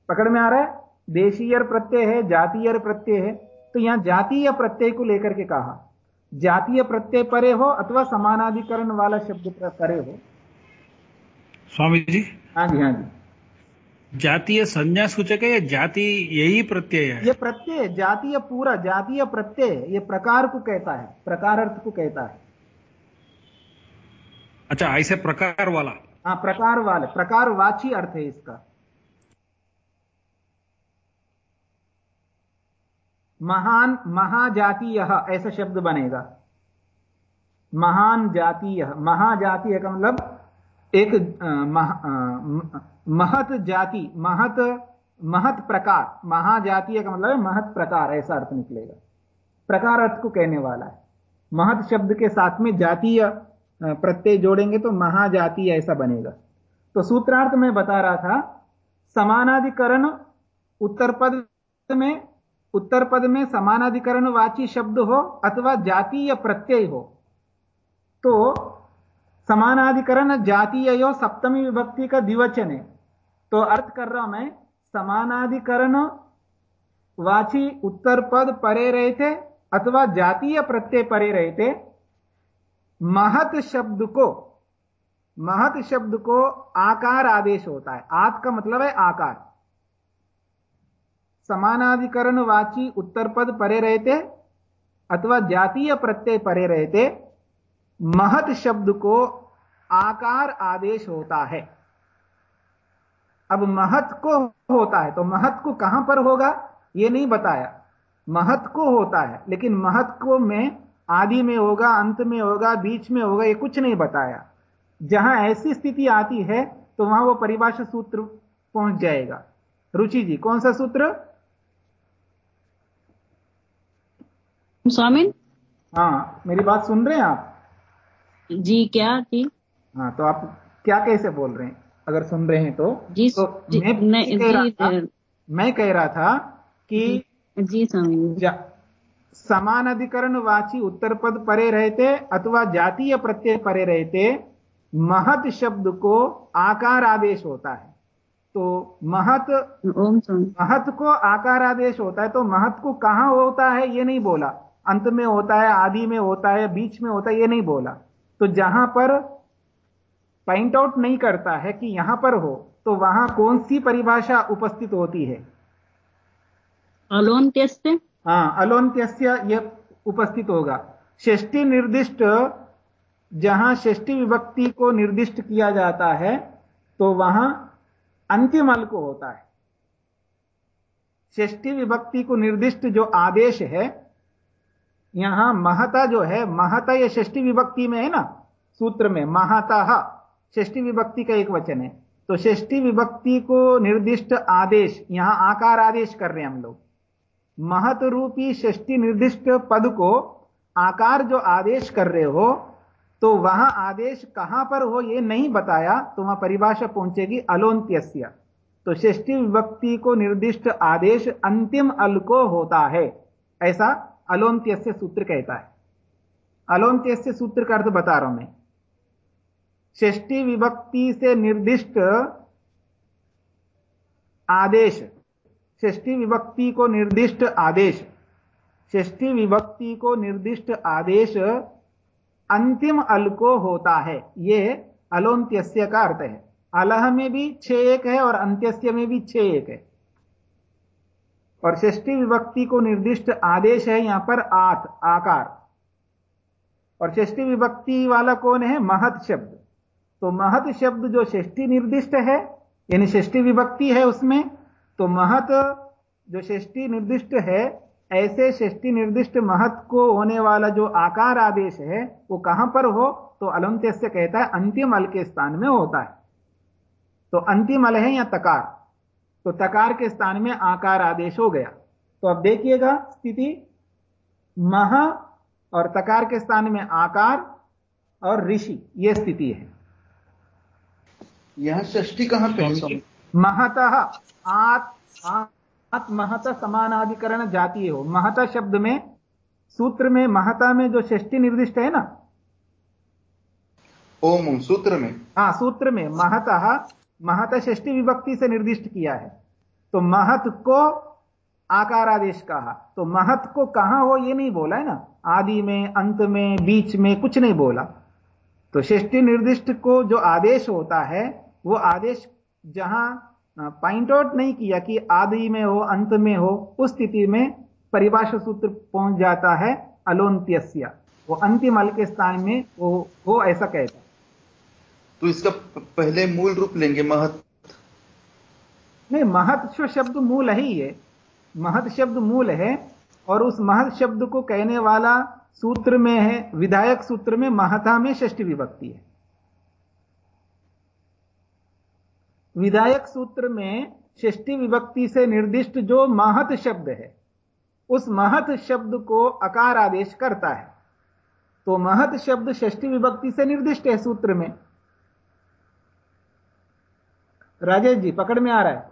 पकड़ में आ रहा है? देशीयर प्रत्यय है, जातीयर प्रत्यय है तो यहाँ जातीय प्रत्यय को लेकर के कहा जातीय प्रत्यय परे हो अथवा समानाधिकरण वाला शब्द परे हो। स्वामी जी? हाँ जी हाँ जी। जातीय संज्ञा सूचक है या जाति यही प्रत्यय है? ये प्रत्यय जातीय पूरा जातीय प्रत्यय ये प्रकार को कहता है प्रकार अर्थ को कहता है। अच्छा ऐसे प्रकार वाला। हाँ प्रकार वाले प्रकारवाची अर्थ है इसका। महान महाजातीय ऐसा शब्द बनेगा। महान जातीय महाजातीय का मतलब एक मह, महत जाति महत महत प्रकार महाजातीय का मतलब महत प्रकार ऐसा अर्थ निकलेगा। प्रकार अर्थ को कहने वाला है। महत शब्द के साथ में जातीय प्रत्यय जोड़ेंगे तो महाजातीय ऐसा बनेगा। तो सूत्रार्थ में बता रहा था समानाधिकरण उत्तर पद में उत्तर पद में समानाधिकरण वाची शब्द हो अथवा जातीय प्रत्यय हो। तो समानाधिकरण जातीय यो सप्तमी विभक्ति का द्विवचन है। तो अर्थ कर रहा हूँ मैं, समानाधिकरण वाची उत्तर पद परे रहे थे अथवा जातीय प्रत्यय परे रहे थे। महत शब्द को, महत शब्द को आकार आदेश होता है। आत का मतलब है आकार। समानाधिकरण वाची उत्तर पद परे रहते, अथवा जातीय प्रत्यय परे रहते, महत शब्द को आकार आदेश होता है। अब महत को होता है तो महत को कहाँ पर होगा? यह नहीं बताया। महत को होता है, लेकिन महत को में, आदि में होगा, अंत में होगा, बीच में होगा यह कुछ नहीं बताया। जहाँ ऐसी स्थिति आती है तो वहाँ वो परिभाषा सूत्र पहुँच जाएगा। रुचि जी, कौन सा सूत्र? स्वामी हाँ मेरी बात सुन रहे हैं आप? जी क्या जी हाँ तो आप क्या कैसे बोल रहे हैं? अगर सुन रहे हैं तो? जी तो जी मैं नहीं, कह रहा जी था मैं कह रहा था कि जी स्वामी समान अधिकरण वाची उत्तर पद परे रहते अथवा जातीय प्रत्यय परे रहते महत शब्द को आकार आदेश होता है। तो महत महत को आकार आदेश होता है तो महत को कहाँ होता है ये नहीं बोला। अंत में होता है आदि में होता है बीच में होता है ये नहीं बोला। तो जहाँ पर पॉइंट आउट नहीं करता है कि यहाँ पर हो तो वहाँ कौन सी परिभाषा उपस्थित होती है? अलोन्त्यस्य हाँ अलोन्त्यस्य यह उपस्थित होगा? षष्टि निर्दिष्ट जहाँ षष्टि विभक्ति को निर्दिष्ट किया जाता है तो वहाँ अंतिम अल को होता है। षष्टि विभक्ति को निर्दिष्ट जो आदेश है यहाँ महता जो है, महता यह षष्टि विभक्ति में है ना? सूत्र में, महता। षष्टि विभक्ति का एक वचन है। तो षष्टि विभक्ति को निर्दिष्ट आदेश, यहाँ आकार आदेश कर रहे हैं हम लोग। महत रूपी षष्टि निर्दिष्ट पद को आकार जो आदेश कर रहे हो तो वहाँ आदेश कहाँ पर हो यह नहीं बताया तो वहाँ परिभाषा पहुंचेगी अलोन्त्यस्य। तो षष्टि विभक्ति को निर्दिष्ट आदेश अंतिम अल को होता है। ऐसा अलोन्त्यस्य सूत्र कहता है। अलोन्त्यस्य सूत्र का अर्थ बता रहा हूँ मैं। षष्टि विभक्ति से निर्दिष्ट आदेश। षष्टि विभक्ति को निर्दिष्ट आदेश। षष्टि विभक्ति को निर्दिष्ट आदेश अंतिम अल को होता है। यह अलोन्त्यस्य का अर्थ है। अलह में भी छह एक है और अंत्यस्य में भी छह एक है। और षष्टि विभक्ति को निर्दिष्ट आदेश है यहाँ पर आठ आकार। और षष्टि विभक्ति वाला कौन है? महत शब्द। तो महत शब्द जो षष्टि निर्दिष्ट है, यानी षष्टि विभक्ति है उसमें तो महत जो षष्टि निर्दिष्ट है, ऐसे षष्टि निर्दिष्ट महत को होने वाला जो आकार आदेश है, वो कहाँ पर हो? तो अलंत्य कहता है, अंतिम अल के स्थान में होता है। तो अंतिम अल है या तकार। तो तकार के स्थान में आकार आदेश हो गया। तो अब देखिएगा स्थिति। मह और तकार के स्थान में आकार और ऋषि यह स्थिति है। यह षष्ठी कहाँ पे है? स्वामी महतः आत आत महत समानाधिकरण जातीय हो। महत शब्द में सूत्र में महता में जो षष्टि निर्दिष्ट है ना? ओम ओम सूत्र में। हाँ सूत्र में महतः महत षष्टि विभक्ति से निर्दिष्ट किया है। तो महत को आकार आदेश कहा। तो महत को कहाँ हो यह नहीं बोला है ना? आदि में, अंत में, बीच में कुछ नहीं बोला। तो षष्टि निर्दिष्ट को जो आदेश होता है, वो आदेश जहाँ पॉइंट आउट नहीं किया कि आदि में हो, अंत में हो, उस स्थिति में परिभाषा सूत्र पहुँच जाता है अलोन्त्यस्य। वो अंतिम अल के स्थान में वो वो ऐसा कहता तो इसका पहले मूल रूप लेंगे, महत। नहीं महत्व शब्द मूल ही है महत शब्द मूल है और उस महत शब्द को कहने वाला सूत्र में है, विधायक सूत्र में महता में षष्टि विभक्ति है। विधायक सूत्र में षष्टि विभक्ति से निर्दिष्ट जो महत शब्द है, उस महत शब्द को अकार आदेश करता है। तो महत शब्द षष्टि विभक्ति से निर्दिष्ट है सूत्र में। राजेश जी पकड़ में आ रहा है।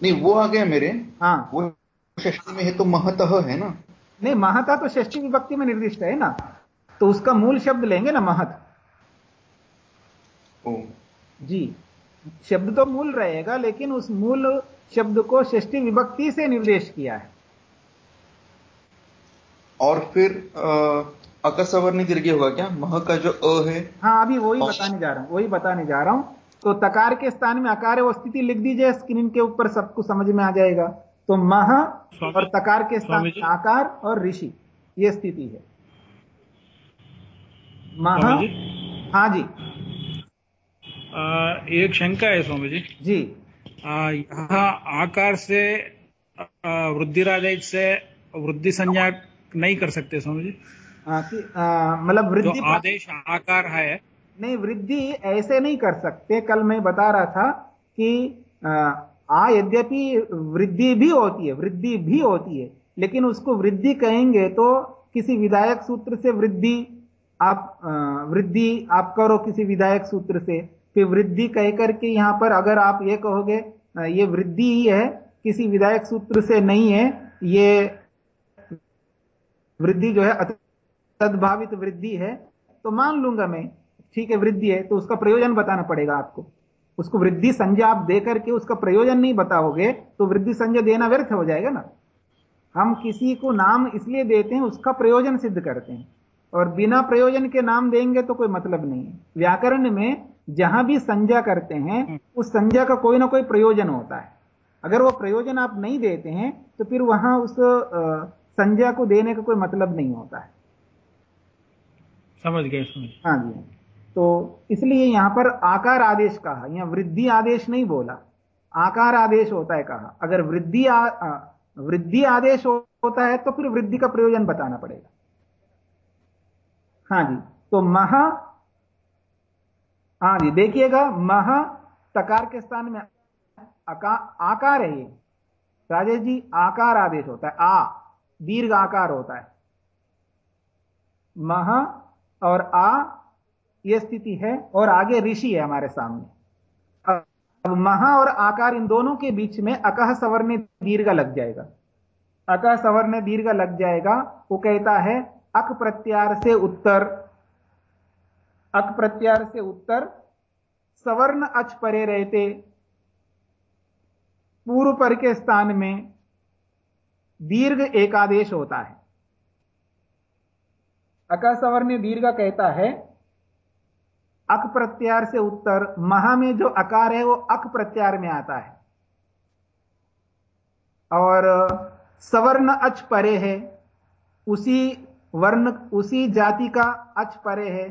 नहीं वो आ गया मेरे। हाँ। वो षष्टि में है तो महत है ना? नहीं महता तो षष्टि विभक्ति में निर्दिष्ट है ना? तो उसका मूल शब्द लेंगे ना महत। ओ। जी। शब्द तो मूल रहेगा लेकिन उस मूल शब्द को षष्टि विभक्ति से निर्देश किया है। और फिर अकसवर्णी दीर्घ होगा क्या? मह का जो अ है। हाँ अभी वही बताने जा रहा हूँ वही बताने जा रहा हूँ। तो तकार के स्थान में अकार वो स्थिति लिख दीजिए स्क्रीन के ऊपर सबको समझ में आ जाएगा। तो मह और तकार के स्थान में आकार और ऋषि ये स्थिति है। मह हाँ जी। आ, एक शंका है स्वामी जी। जी। यहाँ आकार से वृद्धिरादेश से वृद्धि संज्ञा नहीं कर सकते स्वामी जी। मतलब वृद्धि आदेश आकार है नहीं, वृद्धि ऐसे नहीं कर सकते। कल मैं बता रहा था कि आ, यद्यपि वृद्धि भी होती है, वृद्धि भी होती है, लेकिन उसको वृद्धि कहेंगे तो किसी विधायक सूत्र से वृद्धि, आप वृद्धि आप करो किसी विधायक सूत्र से। फिर वृद्धि कह करके यहाँ पर अगर आप ये कहोगे ये वृद्धि ही है, किसी विधायक सूत्र से नहीं है, ये वृद्धि जो है तदभावित वृद्धि है तो मान लूँगा मैं। ठीक है वृद्धि है तो उसका प्रयोजन बताना पड़ेगा आपको। उसको वृद्धि संज्ञा आप दे करके उसका प्रयोजन नहीं बताओगे तो वृद्धि संज्ञा देना व्यर्थ हो जाएगा ना। हम किसी को नाम इसलिए देते हैं उसका प्रयोजन सिद्ध करते हैं। और बिना प्रयोजन के नाम देंगे तो कोई मतलब नहीं है। व्याकरण में जहाँ भी संज्ञा करते हैं। उस संज्ञा का कोई ना कोई प्रयोजन होता है। अगर वो प्रयोजन आप नहीं देते हैं तो फिर वहाँ उस संज्ञा को देने का कोई मतलब नहीं होता है। समझ गए समझ हाँ जी। तो इसलिए यहाँ पर आकार आदेश कहा यहाँ वृद्धि आदेश नहीं बोला आकार आदेश होता है कहा। अगर वृद्धि वृद्धि आदेश हो, होता है तो फिर वृद्धि का प्रयोजन बताना पड़ेगा। हाँ जी तो महा हाँ जी देखिएगा महा तकार के स्थान में आकार है ये। राजेश जी आकार आदेश होता है आ दीर्घ आकार होता है। महा और आ यह स्थिति है और आगे ऋषि है हमारे सामने। अब महा और आकार इन दोनों के बीच में अकह सवर्ण दीर्घ लग जाएगा। अकह सवर्ण दीर्घ लग जाएगा, वो कहता है, अक प्रत्यार से उत्तर, अक प्रत्यार से उत्तर, सवर्ण अच परे रहते, पूर्व पर के स्थान में दीर्घ एकादेश होता है। अकसवर्ण दीर्घ कहता है अक प्रत्यार से उत्तर, महा में जो अकार है, वो अक प्रत्यार में आता है। और, सवर्ण अच परे है, उसी वर्ण, उसी जाति का अच परे है।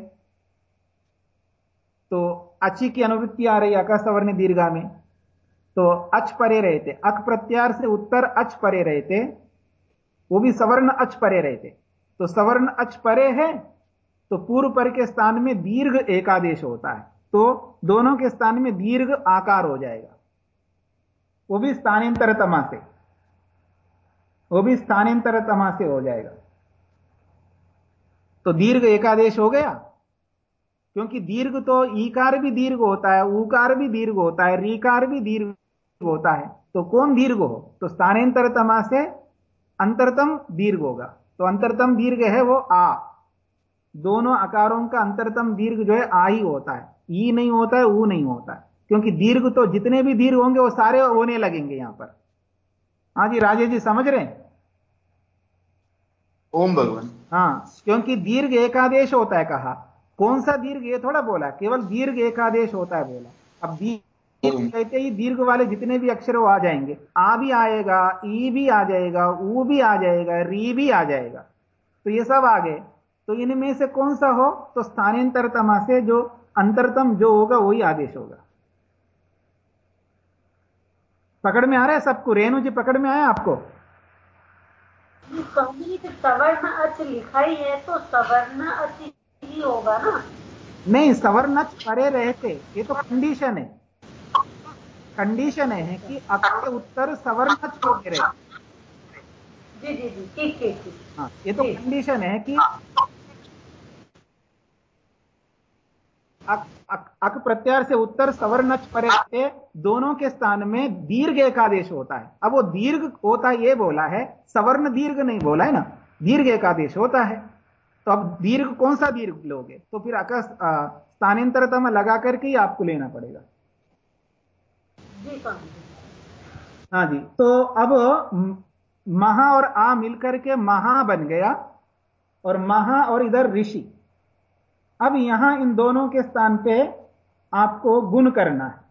तो अच्छी की अनुवृत्ति आ रही है सवर्ण दीर्घा में। तो अच परे रहते, अक प्रत्यार से उत्तर अच परे रहते, वो भी सवर्ण अच परे रहते। तो सवर्ण अच परे है तो पूर्व पर के स्थान में दीर्घ एकादेश होता है तो दोनों के स्थान में दीर्घ आकार हो जाएगा। वो भी स्थानांतर तमा से। वो भी स्थानांतर तमा से हो जाएगा। तो दीर्घ एकादेश हो गया, क्योंकि दीर्घ तो ईकार भी दीर्घ होता है, ऊकार भी दीर्घ होता है रीकार भी दीर्घ होता है। तो कौन दीर्घ हो? तो स्थानांतर तमा से अंतरतम दीर्घ होगा। तो अंतरतम दीर्घ है वो आ। दोनों आकारों का अंतरतम दीर्घ जो है आ ही होता है। ई नहीं होता है ऊ नहीं होता है। क्योंकि दीर्घ तो जितने भी दीर्घ होंगे वो सारे होने लगेंगे यहाँ पर। हाँ जी राजेश जी समझ रहे हैं? ओम भगवान। हाँ क्योंकि दीर्घ एकादेश होता है कहा। कौन सा दीर्घ? ये थोड़ा बोला केवल दीर्घ एकादेश होता है बोला। अब दीर्घ कहते ही दीर्घ वाले जितने भी अक्षर वो आ जाएँगे। आ भी आएगा ई भी आ जाएगा ऊ भी आ जाएगा री भी आ जाएगा। तो ये सब आ गए। तो इनमें से कौन सा हो? तो स्थानांतरतमा से जो अंतरतम जो होगा वही आदेश होगा। पकड़ में आ रहा है सबको? रेणु जी पकड़ में आया आपको? सवर्ण अच लिखा ही है तो सवर्ण अच ही होगा ना? नहीं सवर्ण परे रहते। ये तो कंडीशन है। कंडीशन है कि अक के उत्तर सवर्ण होते रहे जी जी जी ठीक ठीक ठीक। हाँ ये तो कंडीशन है कि अक, अक, अक प्रत्यार से उत्तर सवर्ण परे दोनों के स्थान में दीर्घ एकादेश होता है। अब वो दीर्घ होता है ये बोला है सवर्ण दीर्घ नहीं बोला है ना? दीर्घ एकादेश होता है। तो अब दीर्घ कौन सा दीर्घ लोगे? तो फिर अकस स्थानांतरतम लगा करके ही आपको लेना पड़ेगा। जी हाँ जी तो अब म- महा और आ मिलकर के महा बन गया और महा और इधर ऋषि। अब यहाँ इन दोनों के स्थान पे आपको गुण करना है।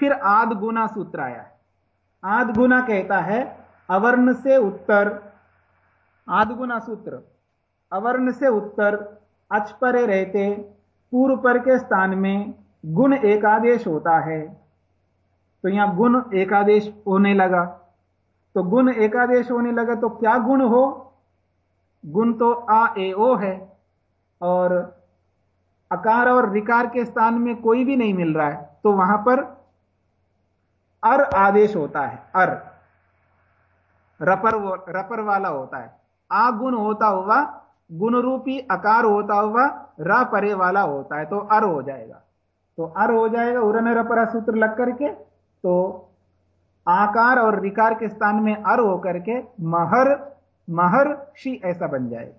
फिर आद गुना सूत्र आया है। आद गुना कहता है, अवर्ण से उत्तर। आद गुना सूत्र, अवर्ण से उत्तर अच परे रहते, पूर्व पर के स्थान में गुण एकादेश होता है। तो यहाँ गुण एकादेश होने लगा। तो गुण एकादेश होने लगा तो क्या गुण हो? गुण तो आ, ए, ओ है। और अकार और रिकार के स्थान में कोई भी नहीं मिल रहा है तो वहाँ पर अर आदेश होता है, अर। रपर रपर वाला होता है। आ गुण होता हुआ गुण रूपी अकार होता हुआ र परे वाला होता है तो अर हो जाएगा। तो अर हो जाएगा उरन रपरा सूत्र लग करके तो आकार और रिकार के स्थान में अर होकर के महर महर्षि ऐसा बन जाएगा।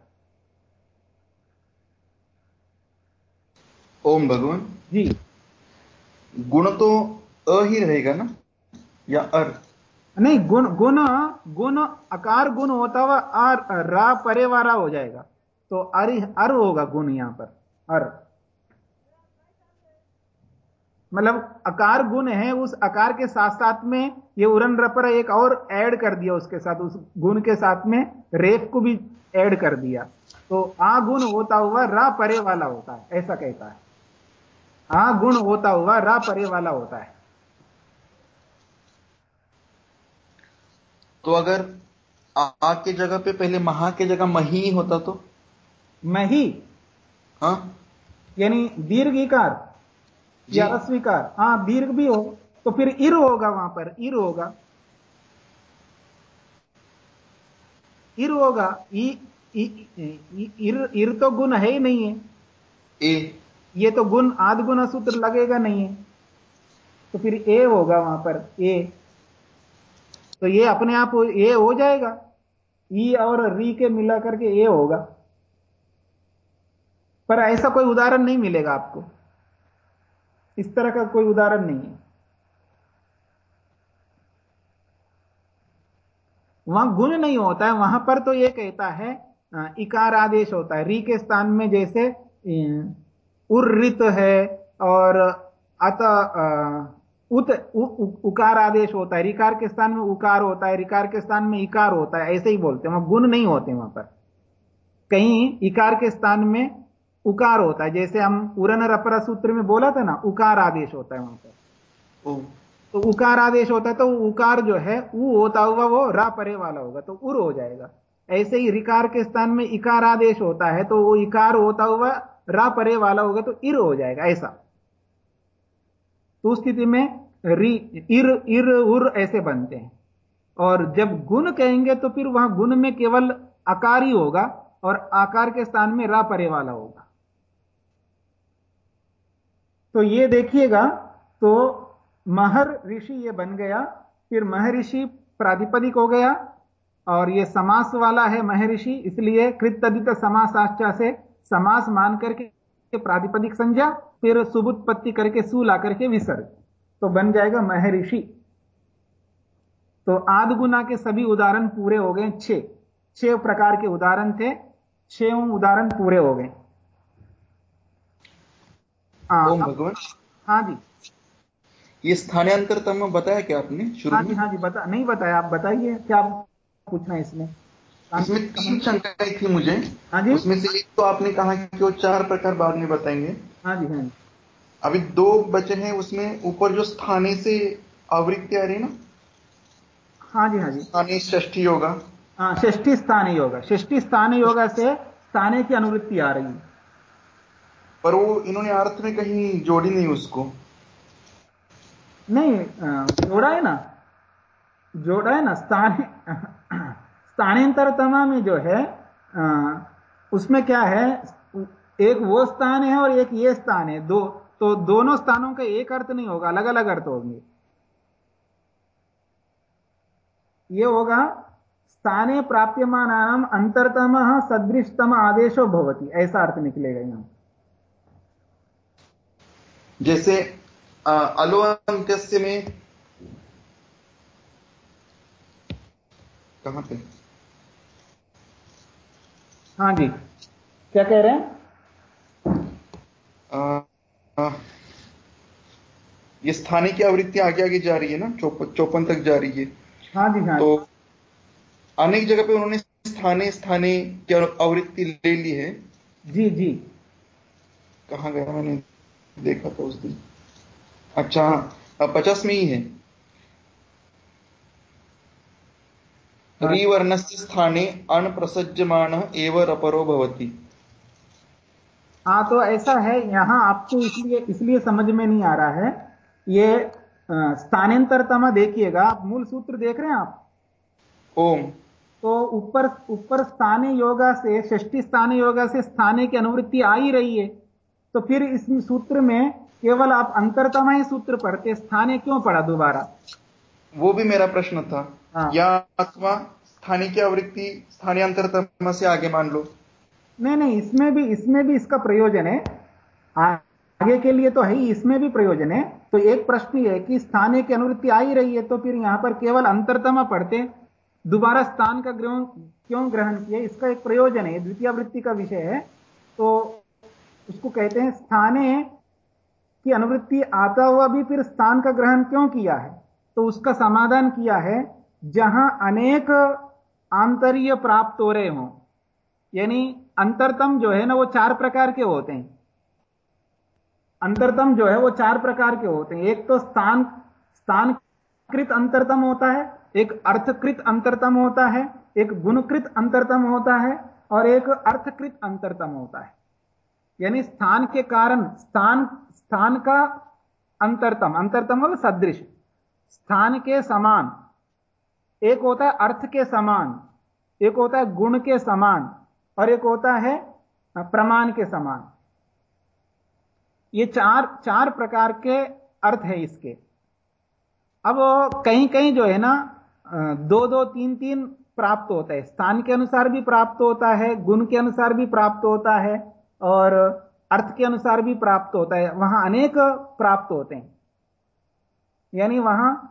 ओम भगवान। जी। गुण तो अ ही रहेगा ना? या अर? नहीं गुण गुण गुण अकार गुण होता हुआ आर रा परे वाला हो जाएगा। तो अर अर होगा गुण यहाँ पर अर। मतलब अकार गुण है उस अकार के साथ साथ में ये उरन रपर एक और ऐड कर दिया उसके साथ उस गुण के साथ में रेफ को भी ऐड कर दिया। तो आ गुण होता हुआ रा परे वाला होता है ऐसा कहता है। आ गुण होता हुआ रा परे वाला होता है। तो अगर आ, के जगह पे पहले महा के जगह मही होता तो? मही? हाँ। यानी दीर्घ इकार। जी। या अस्वीकार। हाँ दीर्घ भी हो तो फिर इर होगा वहाँ पर इर होगा। इर होगा ई, इर इर तो गुण है ही नहीं है। ए। ये तो गुण आद गुना सूत्र लगेगा नहीं है। तो फिर ए होगा वहाँ पर ए। तो ये अपने आप ए हो जाएगा। ई और री के मिला करके ए होगा। पर ऐसा कोई उदाहरण नहीं मिलेगा आपको। इस तरह का कोई उदाहरण नहीं है। वहाँ गुण नहीं होता है वहाँ पर तो यह कहता है इकार आदेश होता है। री के स्थान में जैसे उर्रित है और अत उत उ, उ, उकार आदेश होता है। रिकार के स्थान में उकार होता है रिकार के स्थान में इकार होता है ऐसे ही बोलते हैं। वहाँ गुण नहीं होते वहाँ पर। कहीं इकार के स्थान में उकार होता है। जैसे हम उरन रपरा सूत्र में बोला था ना उकार आदेश होता है वहाँ पर तो उकार आदेश होता है तो उकार जो है ऊ होता हुआ वो रा परे वाला होगा तो उर हो जाएगा। ऐसे ही रिकार के स्थान में इकार आदेश होता है तो वो इकार होता हुआ रा परे वाला होगा तो इर हो जाएगा ऐसा। तो उस स्थिति में री इर इर उर ऐसे बनते हैं। और जब गुण कहेंगे तो फिर वहाँ गुण में केवल आकार ही होगा और आकार के स्थान में रा परे वाला होगा। तो ये देखिएगा तो महर ऋषि ये बन गया, फिर महर्षि प्रातिपदिक हो गया, और ये समास वाला है महर्षि, इसलिए कृत तदित समासाचा से समास मान करके प्रातिपदिक संज्ञा, फिर सुबुत्पत्ति करके सु ला करके विसर्ग। तो बन जाएगा महर्षि। तो आद गुना के सभी उदाहरण पूरे हो गए छह छह प्रकार के उदाहरण थे छह उदाहरण पूरे हो गए। हाँ, ओम भगवान। हाँ जी। ये स्थानांतरतम बताया क्या आपने शुरू हाँ जी में हाँ जी बता नहीं बताया आप बताइए क्या पूछना है इसमें? इसमें तीन शंकाएँ थी मुझे। हाँ जी। उसमें से एक तो आपने कहा कि वो चार प्रकार बाद में बताएँगे। हाँ जी हाँ जी। अभी दो बचे हैं उसमें ऊपर जो स्थाने से आवृत्ति आ रही है ना? हाँ जी हाँ जी। स्थानीय षष्ठी होगा हाँ षष्ठी स्थान योगा। षष्ठी स्थान योगा से स्थाने की अनुवृत्ति आ रही है। पर वो इन्होंने अर्थ में कहीं जोड़ी नहीं उसको। नहीं जोड़ा है ना? जोड़ा है ना? स्थान स्थानांतरतमा में जो है उसमें क्या है? एक वो स्थान है और एक ये स्थान है। दो तो दोनों स्थानों का एक अर्थ नहीं होगा अलग अलग अर्थ होंगे। ये होगा, स्थाने प्राप्यमानाम अंतरतम सदृशतम आदेशो भवती। ऐसा अर्थ निकलेगा यहाँ। जैसे अ, अलो अंत्यस्य में कहाँ पे? हाँ जी। क्या कह रहे हैं? अ, अ, ये स्थानीय की आवृत्ति आगे आगे जा रही है ना? चौपन चौपन तक जा रही है। हाँ जी हाँ। तो अनेक जगह पे उन्होंने स्थानीय स्थानीय की आवृत्ति ले ली है। जी जी। कहाँ गया मैंने? देखा था उस दिन। अच्छा अब पचास में ही है। हाँ। रिवर्णस्य स्थाने अण प्रसज्जमाण एवं अपरो भवति। हाँ तो ऐसा है यहाँ आपको इसलिए इसलिए समझ में नहीं आ रहा है। ये स्थानांतरतमा देखिएगा आप मूल सूत्र देख रहे हैं आप? ओम। तो ऊपर ऊपर स्थानीय योगा से षष्ठी स्थानीय योगा से स्थानीय की अनुवृत्ति आ ही रही है। तो फिर इस सूत्र में केवल आप अंतरतमा ही सूत्र पढ़ते स्थानीय क्यों पढ़ा दोबारा? वो भी मेरा प्रश्न था। हाँ। या अथवा स्थानीय की आवृत्ति स्थानीय अंतरतम से आगे मान लो। नहीं नहीं इसमें भी इसमें भी इसका प्रयोजन है। आगे के लिए तो है ही इसमें भी प्रयोजन है। तो एक प्रश्न ये है कि स्थानीय की अनुवृत्ति आ ही रही है तो फिर यहाँ पर केवल अंतरतमा पढ़ते दोबारा स्थान का ग्रहण क्यों ग्रहण किए? इसका एक प्रयोजन है द्वितीय वृत्ति का विषय है। तो उसको कहते हैं स्थाने की अनुवृत्ति आता हुआ भी फिर स्थान का ग्रहण क्यों किया है? तो उसका समाधान किया है, जहाँ अनेक आंतर्य प्राप्त हो रहे हों। यानी अंतरतम जो है ना, वो चार प्रकार के होते हैं। अंतरतम जो है, वो चार प्रकार के होते हैं। एक तो स्थान, स्थानकृत अंतरतम होता है, एक अर्थकृत अंतरतम होता है, एक गुणकृत अंतरतम होता है, और एक अर्थकृत अंतरतम होता है। यानी स्थान के कारण, स्थान स्थान का अंतरतम अंतरतम मतलब सदृश। स्थान के समान, एक होता है अर्थ के समान, एक होता है गुण के समान, और एक होता है, प्रमाण के समान। ये चार चार प्रकार के अर्थ है इसके। अब कहीं कहीं जो है ना दो दो, तीन तीन प्राप्त होता है। स्थान के अनुसार भी प्राप्त होता है, गुण के अनुसार भी प्राप्त होता है। और अर्थ के अनुसार भी प्राप्त होता है। वहाँ अनेक प्राप्त होते हैं। यानी वहाँ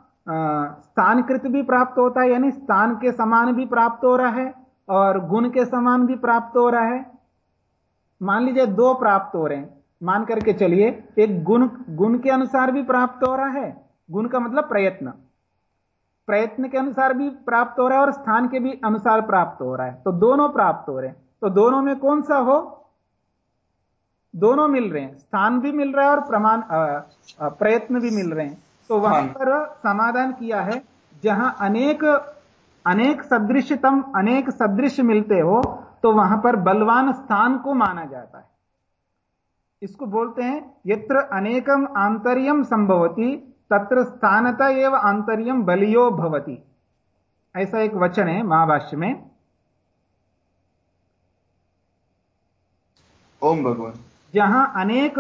स्थानकृत भी प्राप्त होता है, यानी स्थान के समान भी प्राप्त हो रहा है और गुण के समान भी प्राप्त हो रहा है। मान लीजिए दो प्राप्त हो रहे हैं। मान करके चलिए, एक गुण गुण के अनुसार भी प्राप्त हो रहा है। गुण का मतलब प्रयत्न। प्रयत्न के अनुसार भी प्राप्त हो रहा है और स्थान के भी अनुसार प्राप्त हो रहा है। तो दोनों प्राप्त हो रहे हैं। तो दोनों में कौन सा हो? दोनों मिल रहे हैं। स्थान भी मिल रहा है और प्रमाण प्रयत्न भी मिल रहे हैं। तो वहाँ पर समाधान किया है। जहाँ अनेक अनेक सदृशतम अनेक सदृश मिलते हो तो वहाँ पर बलवान स्थान को माना जाता है। इसको बोलते हैं यत्र अनेकम आंतर्यम संभवती तत्र स्थानता एवं आंतर्यम बलियो भवती। ऐसा एक वचन है महाभाष्य में। ओम भगवान। जहाँ अनेक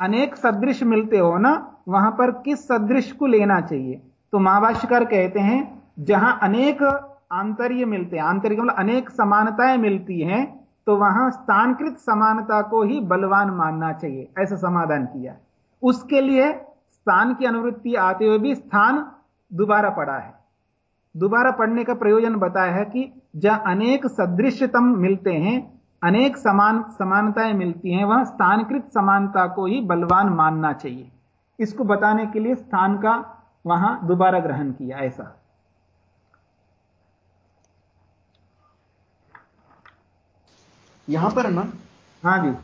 अनेक सदृश मिलते हो ना, वहाँ पर किस सदृश को लेना चाहिए? तो महाभाष्यकार कहते हैं, जहाँ अनेक आंतर्य मिलते हैं, आंतरिक मतलब अनेक समानताएँ मिलती हैं तो वहाँ स्थानकृत समानता को ही बलवान मानना चाहिए। ऐसा समाधान किया उसके लिए स्थान की अनुवृत्ति आते हुए भी स्थान दोबारा पड़ा है। दोबारा पढ़ने का प्रयोजन बताया है कि जहाँ अनेक सदृश्यतम मिलते हैं अनेक समान समानताएँ मिलती हैं वह स्थानकृत समानता को ही बलवान मानना चाहिए। इसको बताने के लिए स्थान का वहाँ दोबारा ग्रहण किया ऐसा। यहाँ पर ना? हाँ जी।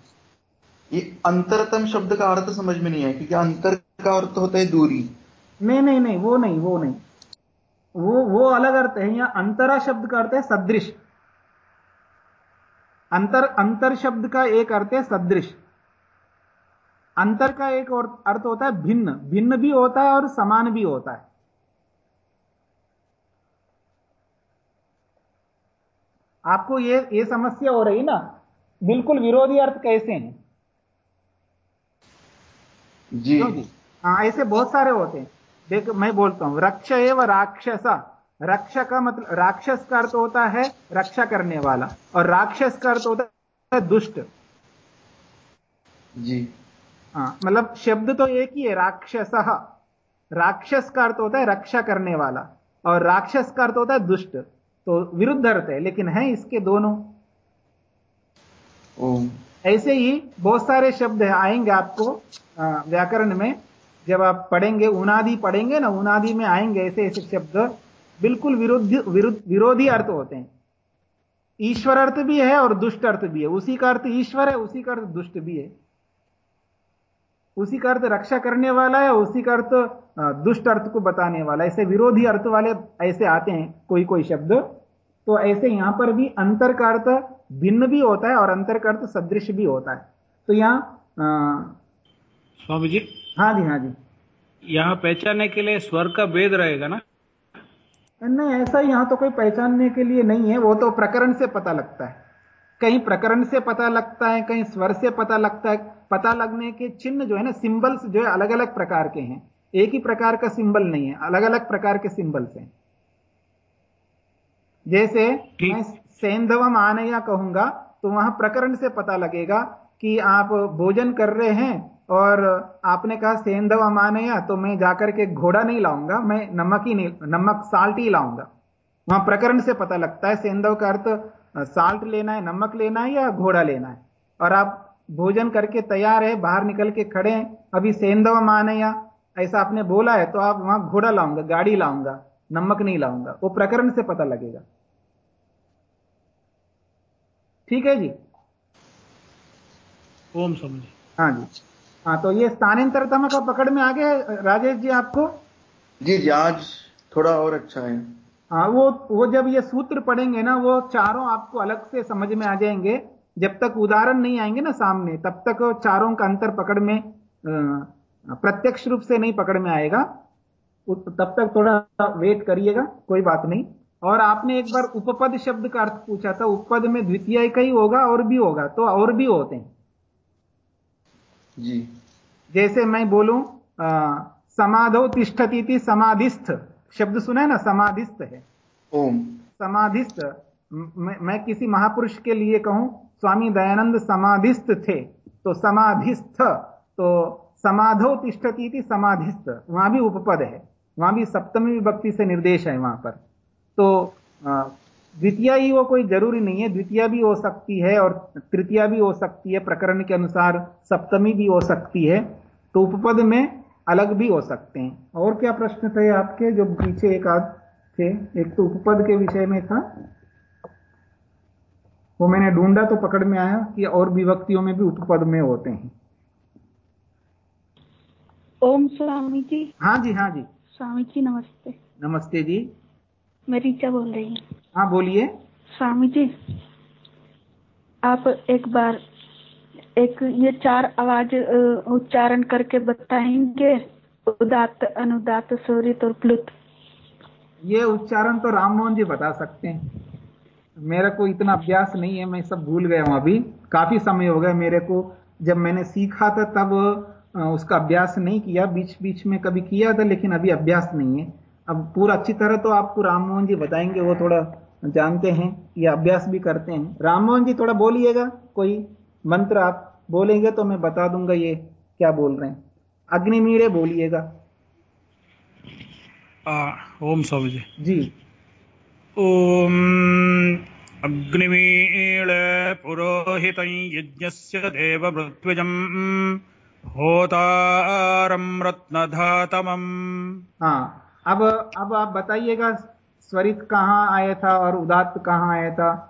ये अंतरतम शब्द का अर्थ समझ में नहीं है क्योंकि अंतर का अर्थ होता है दूरी। नहीं नहीं नहीं वो नहीं वो नहीं। वो वो अलग अर्थ है यहाँ अंतरा शब्द का अर्थ है सदृश। अंतर अंतर शब्द का एक अर्थ है सदृश। अंतर का एक और अर्थ होता है भिन्न। भिन्न भी होता है और समान भी होता है। आपको ये ये समस्या हो रही ना बिल्कुल विरोधी अर्थ कैसे हैं? जी। हाँ ऐसे बहुत सारे होते हैं। देख मैं बोलता हूँ रक्ष एवं राक्षसा। रक्षा का मतलब राक्षस का अर्थ होता है रक्षा करने वाला और राक्षस का अर्थ होता है दुष्ट। जी। हाँ मतलब शब्द तो एक ही है राक्षस। राक्षस का अर्थ होता है रक्षा करने वाला और राक्षस का अर्थ होता है दुष्ट। तो विरुद्ध अर्थ है लेकिन है इसके दोनों। ऐसे ही बहुत सारे शब्द आएँगे आपको व्याकरण में। जब आप पढ़ेंगे उनादि पढ़ेंगे ना उनादि में आएँगे ऐसे ऐसे शब्द। बिल्कुल विरुद्ध विरुद्ध विरोधी अर्थ होते हैं। ईश्वर अर्थ भी है और दुष्ट अर्थ भी है। उसी का अर्थ ईश्वर है उसी का अर्थ दुष्ट भी है। उसी का अर्थ रक्षा करने वाला है उसी का अर्थ दुष्ट अर्थ को बताने वाला ऐसे विरोधी अर्थ वाले ऐसे आते हैं कोई कोई शब्द। तो ऐसे यहाँ पर भी अंतर का अर्थ भिन्न भी होता है और अंतर का अर्थ सदृश भी होता है। तो यहाँ स्वामी जी हाँ जी हाँ जी। यहाँ पहचानने के लिए स्वर का भेद रहेगा ना? नहीं ऐसा यहाँ तो कोई पहचानने के लिए नहीं है वो तो प्रकरण से पता लगता है। कहीं प्रकरण से पता लगता है कहीं स्वर से पता लगता है। पता लगने के चिन्ह जो है ना सिंबल्स जो है अलग अलग प्रकार के हैं। एक ही प्रकार का सिंबल नहीं है अलग अलग प्रकार के सिंबल्स हैं। जैसे मैं सेंधवम आनया कहूँगा तो वहाँ प्रकरण से पता लगेगा कि आप भोजन कर रहे हैं और आपने कहा सेंधव अमानया तो मैं जाकर के घोड़ा नहीं लाऊँगा मैं नमक ही नहीं नमक साल्ट ही लाऊँगा। वहाँ प्रकरण से पता लगता है सेंधव का अर्थ साल्ट लेना है नमक लेना है या घोड़ा लेना है। और आप भोजन करके तैयार है बाहर निकल के खड़े हैं अभी सेंधव मानया ऐसा आपने बोला है तो आप वहाँ घोड़ा लाऊँगा गाड़ी लाऊँगा नमक नहीं लाऊँगा। वो प्रकरण से पता लगेगा। ठीक है जी? ओम समझ हाँ जी। हाँ तो ये स्थानांतरतम का पकड़ में आ गया राजेश जी आपको? जी जी आज थोड़ा और अच्छा है। हाँ वो वो जब ये सूत्र पढ़ेंगे ना वो चारों आपको अलग से समझ में आ जाएँगे। जब तक उदाहरण नहीं आएँगे ना सामने तब तक चारों का अंतर पकड़ में प्रत्यक्ष रूप से नहीं पकड़ में आएगा। तब तक थोड़ा वेट करिएगा कोई बात नहीं। और आपने एक बार उपपद शब्द का अर्थ पूछा था उपपद में द्वितीय का ही होगा और भी होगा तो और भी होते हैं। जी। जैसे मैं बोलूँ समाधो तिष्ठती थी समाधिस्थ। शब्द सुना है ना? समाधिस्थ है। ओम। समाधिस्थ। मैं, मैं किसी महापुरुष के लिए कहूँ स्वामी दयानंद समाधिस्थ थे तो समाधिस्थ तो समाधो तिष्ठती थी समाधिस्थ। वहाँ भी उपपद है। वहाँ भी सप्तमी विभक्ति से निर्देश है वहाँ पर। तो द्वितीय ही वो कोई ज़रूरी नहीं है द्वितीय भी हो सकती है और तृतीय भी हो सकती है प्रकरण के अनुसार सप्तमी भी हो सकती है तो उपपद में अलग भी हो सकते हैं। और क्या प्रश्न थे आपके जो पीछे एक आध थे? एक तो उपपद के विषय में था। वो मैंने ढूंढा तो पकड़ में आया कि और विभक्तियों में भी उपपद में होते हैं। ओम स्वामी जी। हाँ जी हाँ जी। स्वामी जी नमस्ते। नमस्ते जी। मैं रीचा बोल रही हूँ। हाँ बोलिए। स्वामी जी आप एक बार एक ये चार आवाज़ उच्चारण करके बताएँगे। उदात अनुदात स्वरित और प्लुत। ये उच्चारण तो राम मोहन जी बता सकते हैं। मेरे को इतना अभ्यास नहीं है मैं सब भूल गया हूँ अभी। काफ़ी समय हो गया मेरे को। जब मैंने सीखा था तब उसका अभ्यास नहीं किया। बीच बीच में कभी किया था लेकिन अभी अभ्यास नहीं है। अब पूरा अच्छी तरह तो आपको राम मोहन जी बताएँगे वो थोड़ा जानते हैं या अभ्यास भी करते हैं। राम मोहन जी थोड़ा बोलिएगा कोई मंत्र आप बोलेंगे तो मैं बता दूँगा ये क्या बोल रहे हैं। अग्निमीरे बोलिएगा। ओम स्वामी जी। जी। ॐ अग्निमीळे पुरोहितं यज्ञस्य देवमृत्विजम् होतारं रत्नधातमम्। हाँ। अब अब आप बताइएगा स्वरित कहाँ आया था और उदात्त कहाँ आया था?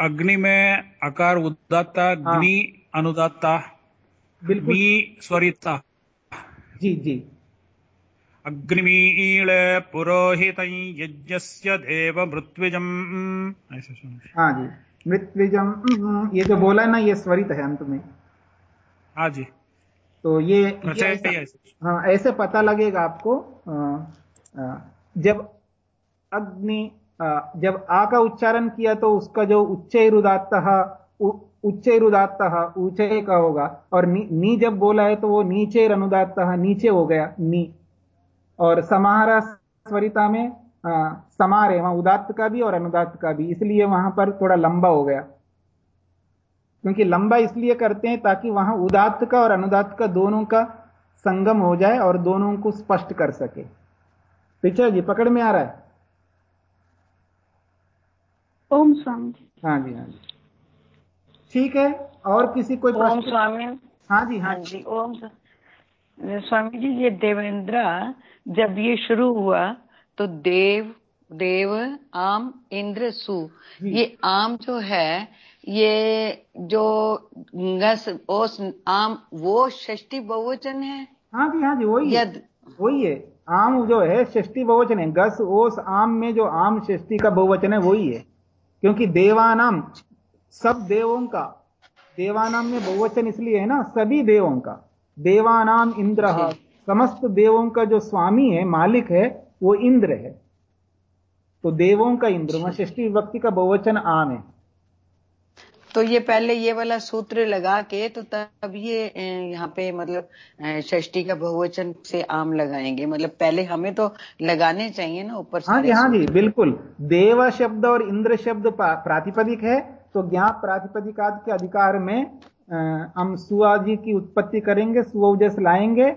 अग्नि में अकार उदात्ता अग्नि अनुदात्ता बिल्कुल। मी स्वरिता। जी जी। अग्निमीळे पुरोहितं यज्ञस्य देवमृत्विजम् ऐसे सुनो। हाँ जी। मृत्युजम हम्म, ये जो बोला ना ये स्वरित है अंत में। हाँ जी। तो ये, ये अच्छा ये ऐसे हाँ। ऐसे पता लगेगा आपको जब अग्नि जब आ का उच्चारण किया तो उसका जो उच्चैरुदात्त उच्चैरुदात्त ऊँचे का होगा और नी, नी जब बोला है तो वो नीचे अनुदात्त नीचे हो गया नी। और समाहारा स्वरिता में समार है वहाँ उदात्त का भी और अनुदात्त का भी इसलिए वहाँ पर थोड़ा लंबा हो गया। क्योंकि लंबा इसलिए करते हैं ताकि वहाँ उदात्त का और अनुदात्त का दोनों का संगम हो जाए और दोनों को स्पष्ट कर सके। पिक्चर जी पकड़ में आ रहा है? ओम स्वामी हाँ जी हाँ जी। ठीक है और किसी कोई ओम स्वामी। हाँ जी हाँ हाँ जी। ओम स्वामी जी ये देवेंद्र जब ये शुरू हुआ तो देव देव आम इंद्र सु। ये आम जो है ये जो गस ओस आम वो षष्ठी बहुवचन है? हाँ जी हाँ जी वही यद वही है। आम जो है षष्ठी बहुवचन है। गस ओस आम में जो आम षष्ठी का बहुवचन है वही है। क्योंकि देवानाम सब देवों का देवानाम में बहुवचन इसलिए है ना सभी देवों का। देवानाम इंद्र समस्त देवों का जो स्वामी है मालिक है वो इंद्र है। तो देवों का इंद्र वहाँ षष्ठी विभक्ति का बहुवचन आम है। तो ये पहले ये वाला सूत्र लगा के तो तब ये यहाँ पे मतलब षष्ठी का बहुवचन से आम लगाएँगे। मतलब पहले हमें तो लगाने चाहिए ना ऊपर हाँ जी हाँ जी बिल्कुल। देव शब्द और इंद्र शब्द प्रातिपदिक है तो ज्ञाप प्रातिपदिकाद के अधिकार में अ, हम सुआ जी की उत्पत्ति करेंगे सुवजस लाएँगे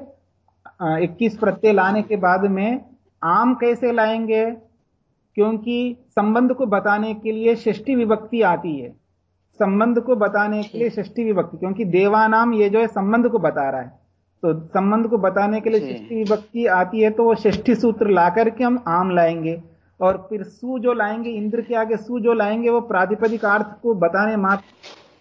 इक्कीस प्रत्यय लाने के बाद में आम कैसे लाएँगे? क्योंकि संबंध को बताने के लिए षष्ठी विभक्ति आती है। संबंध को बताने के लिए षष्ठी विभक्ति क्योंकि देवानाम ये जो है संबंध को बता रहा है। तो संबंध को बताने के लिए। षष्ठी विभक्ति आती है तो वो षष्ठी सूत्र ला करके हम आम लाएँगे। और फिर सु जो लाएँगे इंद्र के आगे सु जो लाएँगे वो प्रातिपदिक अर्थ को बताने मात्र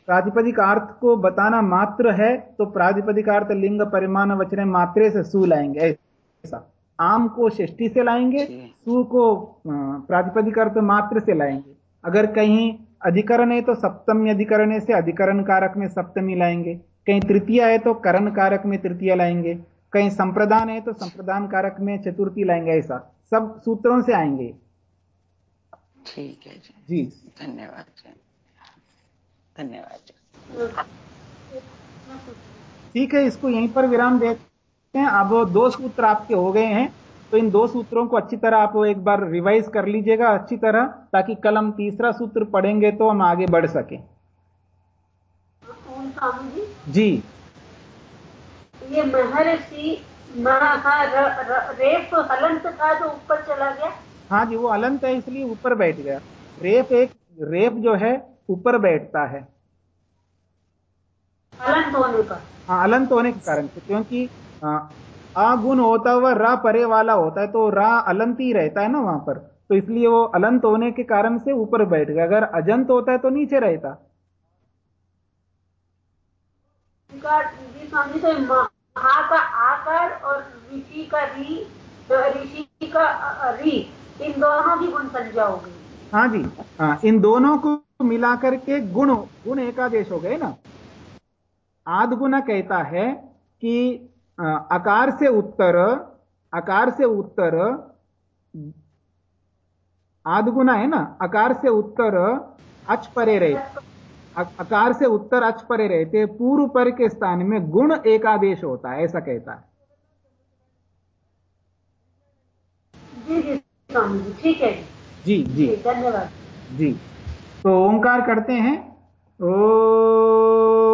प्रातिपदिक अर्थ को बताना मात्र है तो प्रातिपदिक अर्थ लिंग परिमाण वचन मात्रे से सु लाएँगे ऐसा। आम को षष्ठी से लाएँगे सु को प्रातिपदिक अर्थ मात्र से लाएँगे। अगर कहीं अधिकरण है तो सप्तमी अधिकरण से अधिकरण कारक में सप्तमी लाएँगे। कहीं तृतीय है तो करण कारक में तृतीय लाएँगे। कहीं संप्रदान है तो संप्रदान कारक में चतुर्थी लाएँगे ऐसा। सब सूत्रों से आएँगे। ठीक है जी। जी। धन्यवाद धन्यवाद ठीक है इसको यहीं पर विराम देते हैं। अब दो सूत्र आपके हो गए हैं। तो इन दो सूत्रों को अच्छी तरह आप एक बार रिवाइज कर लीजिएगा अच्छी तरह ताकि कल हम तीसरा सूत्र पढ़ेंगे तो हम आगे बढ़ सकें। जी। ये महर्षि महा र- र- रेप हलंत था जो ऊपर चला गया? हाँ जी वो अलंत है इसलिए ऊपर बैठ गया। रेप एक रेप जो है ऊपर बैठता है। हलंत होने पर हाँ अलंत होने के कारण क्योंकि आ, आगुण होता हुआ रा परे वाला होता है तो रा अलंत ही रहता है ना वहाँ पर। तो इसलिए वो अलंत होने के कारण से ऊपर बैठ गया। अगर अजंत होता है तो नीचे रहता। का आकार और ऋषि का री ऋषि का री इन दोनों की गुण संज्ञा हो हाँ जी हाँ इन दोनों को मिलाकर के गुण गुण एकादेश हो गए ना। आदगुना कहता है कि आकार से उत्तर आकार से उत्तर आदगुना है ना? आकार से उत्तर अच परे रहे। अ- आकार से उत्तर अच परे रहते पूर्व पर के स्थान में गुण एकादेश होता है ऐसा कहता है। जी जी ठीक है। जी जी। जी जी, धन्यवाद। जी। तो ओंकार करते हैं। ओम